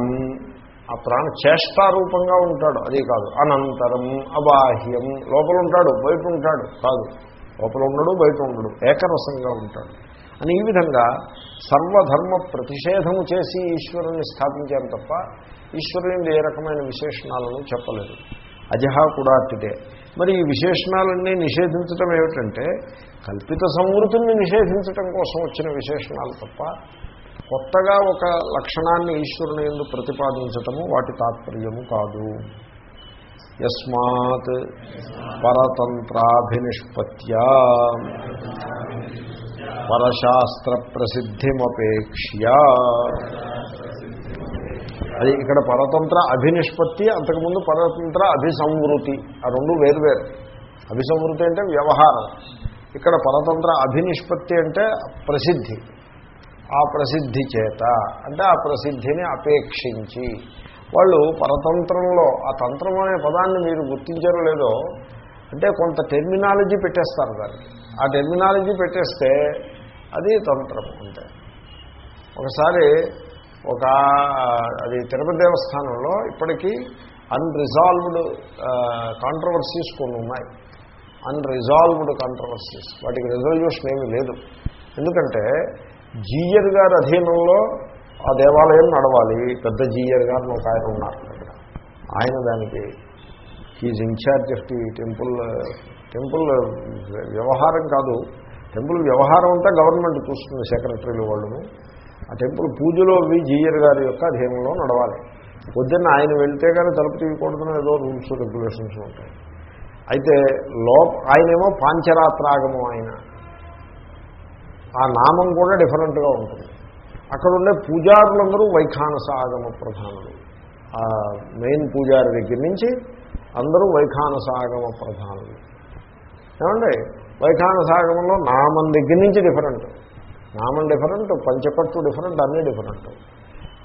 ఆ ప్రాణ చేష్టారూపంగా ఉంటాడు. అదే కాదు. అనంతరం అబాహ్యం. లోపల ఉంటాడు బయట ఉంటాడు. కాదు. లోపల ఉండడు బయట ఉండడు. ఏకరసంగా ఉంటాడు. అని ఈ విధంగా సర్వధర్మ ప్రతిషేధము చేసి ఈశ్వరుని స్థాపించారు తప్ప ఈశ్వరుని ఏ రకమైన విశేషణాలను చెప్పలేదు. అజహా కూడా అట్టిదే మరి ఈ విశేషణాలన్నీ నిషేధించటం ఏమిటంటే కల్పిత సమృద్ధిని నిషేధించటం కోసం వచ్చిన విశేషణాలు తప్ప కొత్తగా ఒక లక్షణాన్ని ఈశ్వరుని ఎందు ప్రతిపాదించటము వాటి తాత్పర్యము కాదు. యస్మాత్ పరతంత్రాభినిష్పత్యా. పరశాస్త్ర ప్రసిద్ధిమపేక్ష్య. అది ఇక్కడ పరతంత్ర అభినిష్పత్తి అంతకుముందు పరతంత్ర అభిసంవృతి. ఆ రెండు వేరువేరు అభిసంవృతి అంటే వ్యవహారం. ఇక్కడ పరతంత్ర అభినిష్పత్తి అంటే ప్రసిద్ధి. ఆ ప్రసిద్ధి చేత. అంటే ఆ ప్రసిద్ధిని అపేక్షించి. వాళ్ళు పరతంత్రంలో ఆ తంత్రం అనే పదాన్ని మీరు గుర్తించారో లేదో అంటే కొంత టెర్మినాలజీ పెట్టేస్తారు దానికి ఆ టెర్మినాలజీ పెట్టేస్తే అది తంత్రం అంటే ఒకసారి ఒక అది తిరుపతి దేవస్థానంలో ఇప్పటికీ అన్రిజాల్వ్డ్ కాంట్రవర్సీస్ కొన్ని ఉన్నాయి. అన్రిజాల్వ్డ్ కాంట్రవర్సీస్ వాటికి రిజల్యూషన్ ఏమీ లేదు. ఎందుకంటే జీయర్ గారి అధీనంలో ఆ దేవాలయం నడవాలి. పెద్ద జీయర్ గారు ఒక ఆయన ఉన్నారు అక్కడ. ఆయన దానికి he's in charge of the temple temple వ్యవహారం కాదు. టెంపుల్ వ్యవహారం అంతా గవర్నమెంట్ చూస్తుంది సెక్రటరీలు వాళ్ళను. ఆ టెంపుల్ పూజలో అవి జీయర్ గారి యొక్క అధీనంలో నడవాలి. పొద్దున్న ఆయన వెళ్తే కానీ తలుపు తీయకూడదని ఏదో రూల్స్ రెగ్యులేషన్స్ ఉంటాయి. అయితే లోప ఆయనేమో పాంచరాత్రాగము ఆయన. ఆ నామం కూడా డిఫరెంట్గా ఉంటుంది. అక్కడ ఉండే పూజారులందరూ వైఖానస ఆగమ ప్రధానులు. ఆ మెయిన్ పూజారి దగ్గర నుంచి అందరూ వైఖానస ఆగమ ప్రధానులు. ఏమండి? వైఖానసాగమంలో నామం దగ్గర నుంచి డిఫరెంట్. నామం డిఫరెంట్ పంచకట్టు డిఫరెంట్ అన్నీ డిఫరెంట్.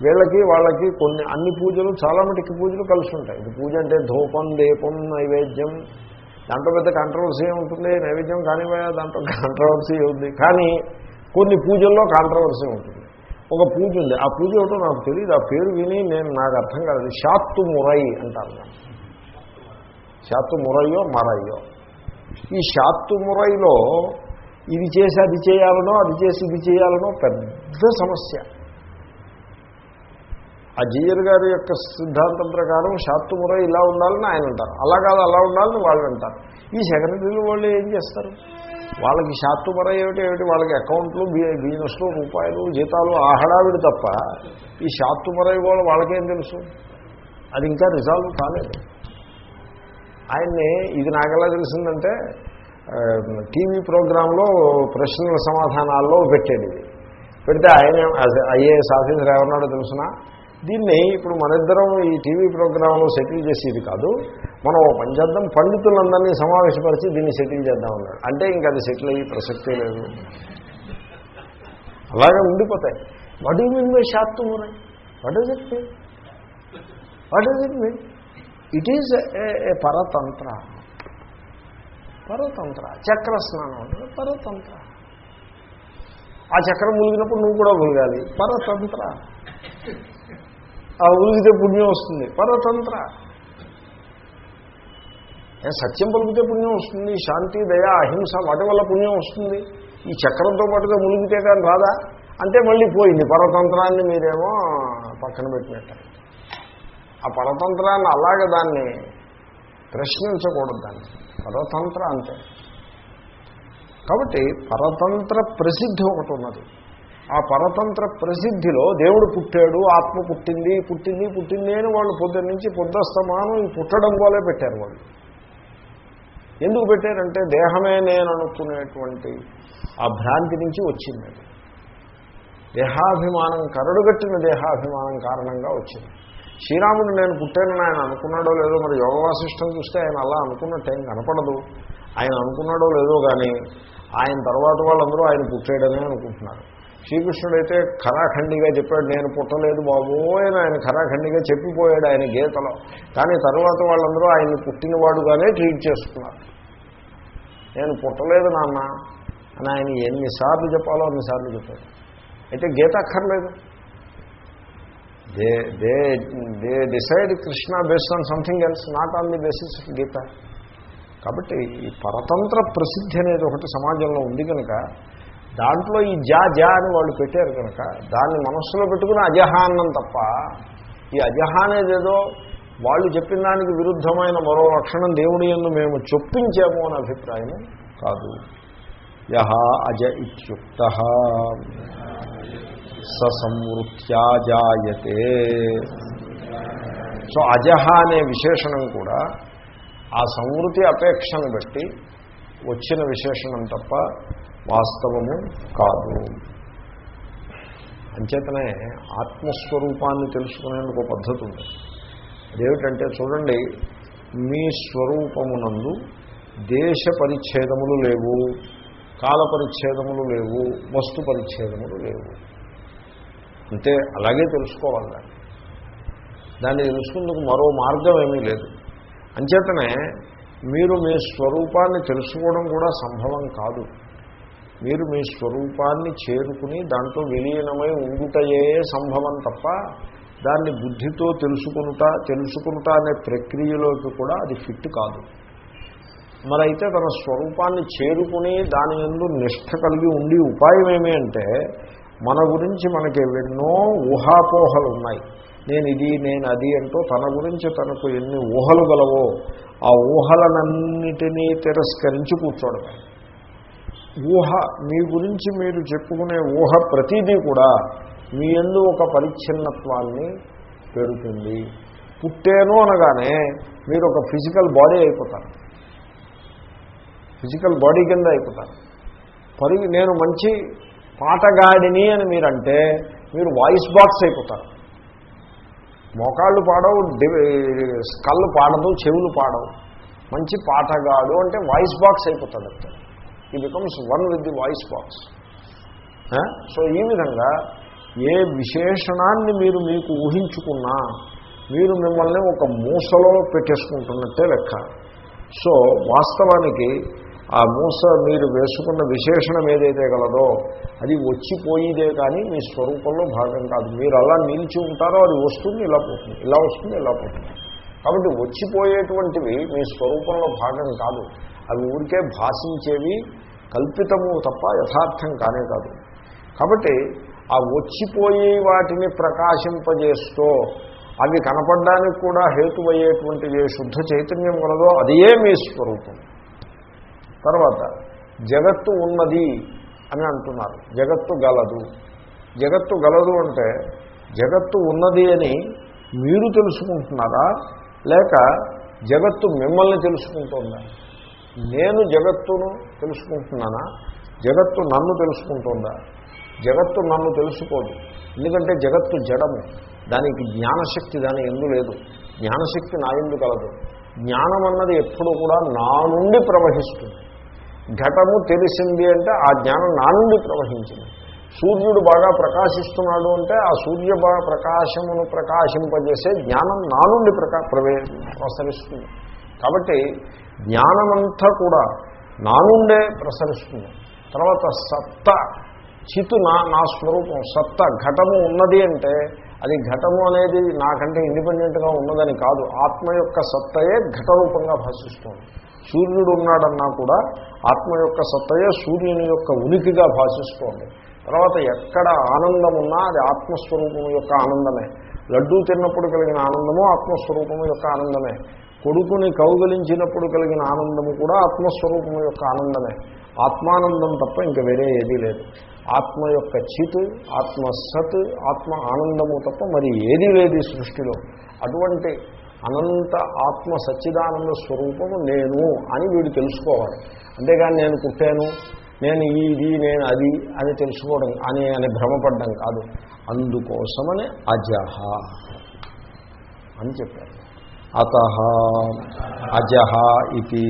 వీళ్ళకి వాళ్ళకి కొన్ని అన్ని పూజలు చాలా మటుకి పూజలు కలిసి ఉంటాయి. ఇది పూజ అంటే ధూపం దీపం నైవేద్యం. దాంట్లో పెద్ద కాంట్రవర్సీ ఉంటుంది? నైవేద్యం కానివయా దాంట్లో కాంట్రవర్సీ ఉంది? కానీ కొన్ని పూజల్లో కాంట్రవర్సీ ఉంటుంది. ఒక పూజ ఉంది. ఆ పూజ ఏమిటో నాకు తెలియదు ఆ పేరు విని నేను నాకు అర్థం కాదు షాత్తు మురై అంటారు షాత్తు మురయ్యో మరయ్యో. ఈ షాత్తు మురైలో ఇది చేసి అది చేయాలనో అది చేసి ఇది చేయాలనో పెద్ద సమస్య. ఆ జీయర్ గారి యొక్క సిద్ధాంతం ప్రకారం శాత్తుముర ఇలా ఉండాలని ఆయన అంటారు. అలా కాదు అలా ఉండాలని వాళ్ళు అంటారు. ఈ సెక్రటరీలు వాళ్ళు ఏం చేస్తారు? వాళ్ళకి షాత్తుమురై ఏమిటి ఏమిటి? వాళ్ళకి అకౌంట్లు బిజినెస్లు రూపాయలు జీతాలు ఆహడావిడి తప్ప ఈ షాత్తుమురై కూడా వాళ్ళకేం తెలుసు? అది ఇంకా రిజాల్వ్ కాలేదు. ఆయన్ని ఇది నాకెలా తెలిసిందంటే టీవీ ప్రోగ్రాంలో ప్రశ్నల సమాధానాల్లో పెట్టేది. పెడితే ఆయన ఐఏఎస్ ఆఫీసర్ ఏమన్నాడో తెలుసిన? దీన్ని ఇప్పుడు మనిద్దరం ఈ టీవీ ప్రోగ్రాంలో సెటిల్ చేసేది కాదు. మనం ఓ పని చేద్దాం పండితులందరినీ సమావేశపరిచి దీన్ని సెటిల్ చేద్దాం అన్నాడు అంటే ఇంకా అది సెటిల్ అయ్యి ప్రసక్తే లేదు. అలాగే ఉండిపోతాయి. What you mean by శాత్తుమురై what is it mean what is it mean it is a పరతంత్ర పరతంత్ర చక్ర స్నానం అంటే పరతంత్ర. ఆ చక్రం ములిగినప్పుడు నువ్వు కూడా ములగాలి పరతంత్ర. ఆ ఉలిగితే పుణ్యం వస్తుంది. పరతంత్ర. సత్యం పలికితే పుణ్యం వస్తుంది శాంతి దయ అహింస వాటి వల్ల పుణ్యం వస్తుంది. ఈ చక్రంతో పాటుగా మునిగితే కానీ రాదా? అంటే మళ్ళీ పోయింది పరతంత్రాన్ని మీరేమో పక్కన పెట్టినట్ట. ఆ పరతంత్రాన్ని అలాగే దాన్ని ప్రశ్నించకూడదు దాన్ని. పరతంత్ర అంతే కాబట్టి పరతంత్ర ప్రసిద్ధి ఒకటి ఉన్నది. ఆ పరతంత్ర ప్రసిద్ధిలో దేవుడు పుట్టాడు ఆత్మ పుట్టింది పుట్టింది పుట్టింది అని వాళ్ళు పొద్దున్న నుంచి పొద్దస్తమానం ఈ పుట్టడం పోలే పెట్టారు వాళ్ళు. ఎందుకు పెట్టారంటే దేహమే నేను అనుకునేటువంటి ఆ భ్రాంతి నుంచి వచ్చింది దేహాభిమానం కరడుగట్టిన దేహాభిమానం కారణంగా వచ్చింది. శ్రీరాముడు నేను పుట్టానని ఆయన అనుకున్నాడో లేదో మరి యోగ వాసిష్టం చూస్తే ఆయన అలా అనుకున్నట్టు ఏం కనపడదు. ఆయన అనుకున్నాడో లేదో కానీ ఆయన తర్వాత వాళ్ళందరూ ఆయన పుట్టాడనే అనుకుంటున్నారు. శ్రీకృష్ణుడైతే ఖరాఖండిగా చెప్పాడు నేను పుట్టలేదు బాబు అని ఆయన ఖరాఖండిగా చెప్పిపోయాడు ఆయన గీతలో. కానీ తర్వాత వాళ్ళందరూ ఆయన పుట్టినవాడుగానే ట్రీట్ చేసుకున్నారు. నేను పుట్టలేదు నాన్న అని ఆయన ఎన్నిసార్లు చెప్పాలో అన్నిసార్లు చెప్పాడు. అయితే గీత అక్కర్లేదు. They they they decide Krishna based on something else not on the basis of Gita కాబట్టి ఈ పరతంత్ర ప్రసిద్ధి అనేది ఒకటి సమాజంలో ఉంది కనుక దాంట్లో ఈ జా జా అని వాళ్ళు పెట్టారు కనుక దాన్ని మనస్సులో పెట్టుకుని అజహాన్నం తప్ప ఈ అజహా ఏదో వాళ్ళు చెప్పిన దానికి విరుద్ధమైన మరో లక్షణం దేవుడి ఎందు మేము చొప్పించాము అనే అభిప్రాయం కాదు. యహ అజ ఇత్యుక్త. ససంవృత్యాజాయతే. సో అజహ అనే విశేషణం కూడా ఆ సంవృతి అపేక్షను బట్టి వచ్చిన విశేషణం తప్ప వాస్తవము కాదు. అంచేతనే ఆత్మస్వరూపాన్ని తెలుసుకునేందుకు ఒక పద్ధతి ఉంది. అదేమిటంటే చూడండి మీ స్వరూపమునందు దేశ పరిచ్ఛేదములు లేవు కాల పరిచ్ఛేదములు లేవు వస్తు పరిచ్ఛేదములు లేవు. అంటే అలాగే తెలుసుకోవాలి దాన్ని. దాన్ని తెలుసుకుందుకు మరో మార్గం ఏమీ లేదు. అంచేతనే మీరు మీ స్వరూపాన్ని తెలుసుకోవడం కూడా సంభవం కాదు. మీరు మీ స్వరూపాన్ని చేరుకుని దాంట్లో విలీనమై ఉండుటయే సంభవం తప్ప దాన్ని బుద్ధితో తెలుసుకునుట తెలుసుకునుట అనే ప్రక్రియలోకి కూడా అది ఫిట్ కాదు. మరైతే తన స్వరూపాన్ని చేరుకుని దాని ఎందు నిష్ట కలిగి ఉండి ఉపాయం ఏమి అంటే మన గురించి మనకి ఎన్నో ఊహాపోహలు ఉన్నాయి నేను ఇది నేను అది అంటూ తన గురించి తనకు ఎన్ని ఊహలు గలవో ఆ ఊహలనన్నిటినీ తిరస్కరించి కూర్చోడమే. ఊహ మీ గురించి మీరు చెప్పుకునే ఊహ ప్రతిదీ కూడా మీ ఎందు ఒక పరిచ్ఛిన్నత్వాన్ని పెడుతుంది పుట్టేను అనగానే మీరు ఒక ఫిజికల్ బాడీ అయిపోతారు. ఫిజికల్ బాడీ కింద అయిపోతారు. పరిగి నేను మంచి పాటగాడిని అని మీరంటే మీరు వాయిస్ బాక్స్ అయిపోతారు. మోకాళ్ళు పాడవు స్కల్ పాడదు చెవులు పాడవు. మంచి పాటగాడు అంటే వాయిస్ బాక్స్ అయిపోతాడు అంతే. ఈ becomes one with the voice box so ఈ విధంగా ఏ విశేషణాన్ని మీరు మీకు ఊహించుకున్నా మీరు మిమ్మల్ని ఒక మూసలో పెట్టేసుకుంటున్నట్టే లెక్క. సో వాస్తవానికి ఆ మూస మీరు వేసుకున్న విశేషణం ఏదైతే గలదో అది వచ్చిపోయిదే కానీ మీ స్వరూపంలో భాగం కాదు. మీరు అలా నిలిచి ఉంటారో అది వస్తుంది ఇలా పోతుంది. ఇలా వస్తుంది ఇలా పోతుంది. కాబట్టి వచ్చిపోయేటువంటివి మీ స్వరూపంలో భాగం కాదు. అవి ఊరికే భాషించేవి కల్పితము తప్ప యథార్థం కానే కాదు. కాబట్టి ఆ వచ్చిపోయే వాటిని ప్రకాశింపజేస్తూ అవి కనపడడానికి కూడా హేతువయ్యేటువంటి ఏ శుద్ధ చైతన్యం కలదో అదే మీ స్వరూపం. తర్వాత జగత్తు ఉన్నది అని అంటున్నారు. జగత్తు గలదు. జగత్తు గలదు అంటే జగత్తు ఉన్నది అని మీరు తెలుసుకుంటున్నారా? లేక జగత్తు మిమ్మల్ని తెలుసుకుంటుందా? నేను జగత్తును తెలుసుకుంటున్నానా? జగత్తు నన్ను తెలుసుకుంటుందా? జగత్తు నన్ను తెలుసుకోదు. ఎందుకంటే జగత్తు జడము. దానికి జ్ఞానశక్తి దాని ఎందు లేదు. జ్ఞానశక్తి నా ఎందు కలదు. జ్ఞానం అన్నది ఎప్పుడు కూడా నా నుండి ప్రవహిస్తుంది. ఘటము తెలిసింది అంటే ఆ జ్ఞానం నా నుండి ప్రవహించింది. సూర్యుడు బాగా ప్రకాశిస్తున్నాడు అంటే ఆ సూర్య ప్రకాశమును ప్రకాశింపజేసే జ్ఞానం నా నుండి ప్రకా ప్రవే ప్రసరిస్తుంది. కాబట్టి జ్ఞానమంతా కూడా నా నుండే ప్రసరిస్తుంది. తర్వాత సత్త చితు నా నా స్వరూపం సత్త ఘటము ఉన్నది అంటే అది ఘటము అనేది నాకంటే ఇండిపెండెంట్గా ఉన్నదని కాదు. ఆత్మ యొక్క సత్తయే ఘట రూపంగా భాషిస్తుంది. సూర్యుడు ఉన్నాడన్నా కూడా ఆత్మ యొక్క సత్తయే సూర్యుని యొక్క ఉనికిగా భాషిస్తోంది. తర్వాత ఎక్కడ ఆనందం ఉన్నా అది ఆత్మస్వరూపం యొక్క ఆనందమే. లడ్డూ తిన్నప్పుడు కలిగిన ఆనందము ఆత్మస్వరూపము యొక్క ఆనందమే. కొడుకుని కౌగలించినప్పుడు కలిగిన ఆనందము కూడా ఆత్మస్వరూపము యొక్క ఆనందమే. ఆత్మానందం తప్ప ఇంక వేరే ఏదీ లేదు. ఆత్మ యొక్క చిత్ ఆత్మ సత్ ఆత్మ ఆనందము తప్ప మరి ఏదీ లేదు సృష్టిలో. అటువంటి అనంత ఆత్మ సచ్చిదానంద స్వరూపము నేను అని వీడు తెలుసుకోవాలి. అంతేగాని నేను పుట్టాను నేను ఇది నేను అది అని తెలుసుకోవడం అని అని భ్రమపడడం కాదు. అందుకోసమని అజహ అని చెప్పారు. అత అజహ ఇది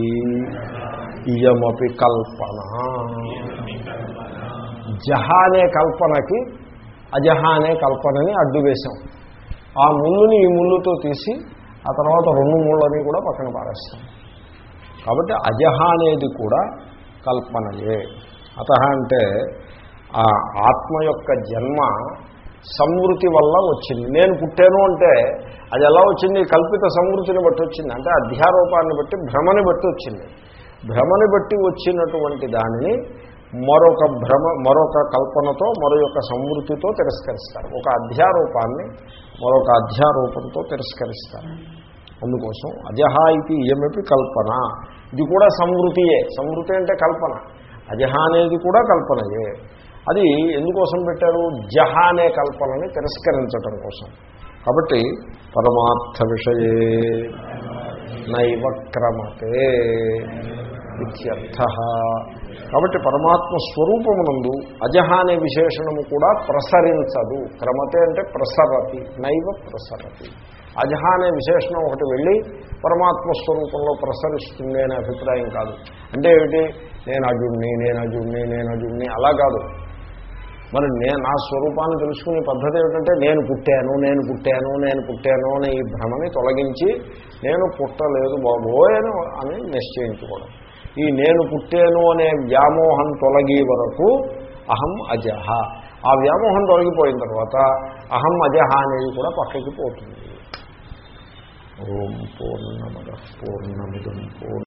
ఇయమపి కల్పన. జహ అనే కల్పనకి అజహ అనే కల్పనని అడ్డు వేశాం ఆ ముళ్ళుని ఈ ముళ్ళుతో తీసి ఆ తర్వాత రెండు ముళ్ళని కూడా పక్కన పారేస్తాం. కాబట్టి అజహ అనేది కూడా కల్పనయే. అత అంటే ఆ ఆత్మ యొక్క జన్మ సంవృతి వల్ల వచ్చింది. నేను పుట్టాను అంటే అది ఎలా వచ్చింది? కల్పిత సంవృతిని బట్టి వచ్చింది. అంటే అధ్యారూపాన్ని బట్టి భ్రమని బట్టి వచ్చింది. భ్రమని బట్టి వచ్చినటువంటి దానిని మరొక భ్రమ మరొక కల్పనతో మరొక సంవృతితో తిరస్కరిస్తారు. ఒక అధ్యారూపాన్ని మరొక అధ్యారూపంతో తిరస్కరిస్తారు. అందుకోసం అజహ ఇది ఇయమపి కల్పన? ఇది కూడా సంవృతియే సంవృతి అంటే కల్పన. అజహ అనేది కూడా కల్పనయే. అది ఎందుకోసం పెట్టారు? జహ అనే కల్పనని తిరస్కరించటం కోసం. కాబట్టి పరమార్థ విషయే నైవ క్రమతే ఇత్యర్థ. కాబట్టి పరమాత్మ స్వరూపమునందు అజహ అనే విశేషణము కూడా ప్రసరించదు. క్రమతే అంటే ప్రసరతి నైవ ప్రసరతి. అజహ అనే విశేషణం ఒకటి వెళ్ళి పరమాత్మ స్వరూపంలో ప్రసరిస్తుంది అనే అభిప్రాయం కాదు. అంటే ఏమిటి? నేను అజుణ్ణి నేను అజుణ్ణి నేను అజుణ్ణి అలా కాదు. మరి నేను నా స్వరూపాన్ని తెలుసుకునే పద్ధతి ఏమిటంటే నేను పుట్టాను నేను పుట్టాను నేను పుట్టాను అనే ఈ భ్రమని తొలగించి నేను పుట్టలేదు బాబోయేను అని అని నిశ్చయించుకోవడం. ఈ నేను పుట్టాను అనే వ్యామోహం తొలగి వరకు అహం అజహ. ఆ వ్యామోహం తొలగిపోయిన తర్వాత అహం అజహ అనేది కూడా పక్కకి పోతుంది. ఓం పూర్ణమద పూర్ణమిదం పూర్ణ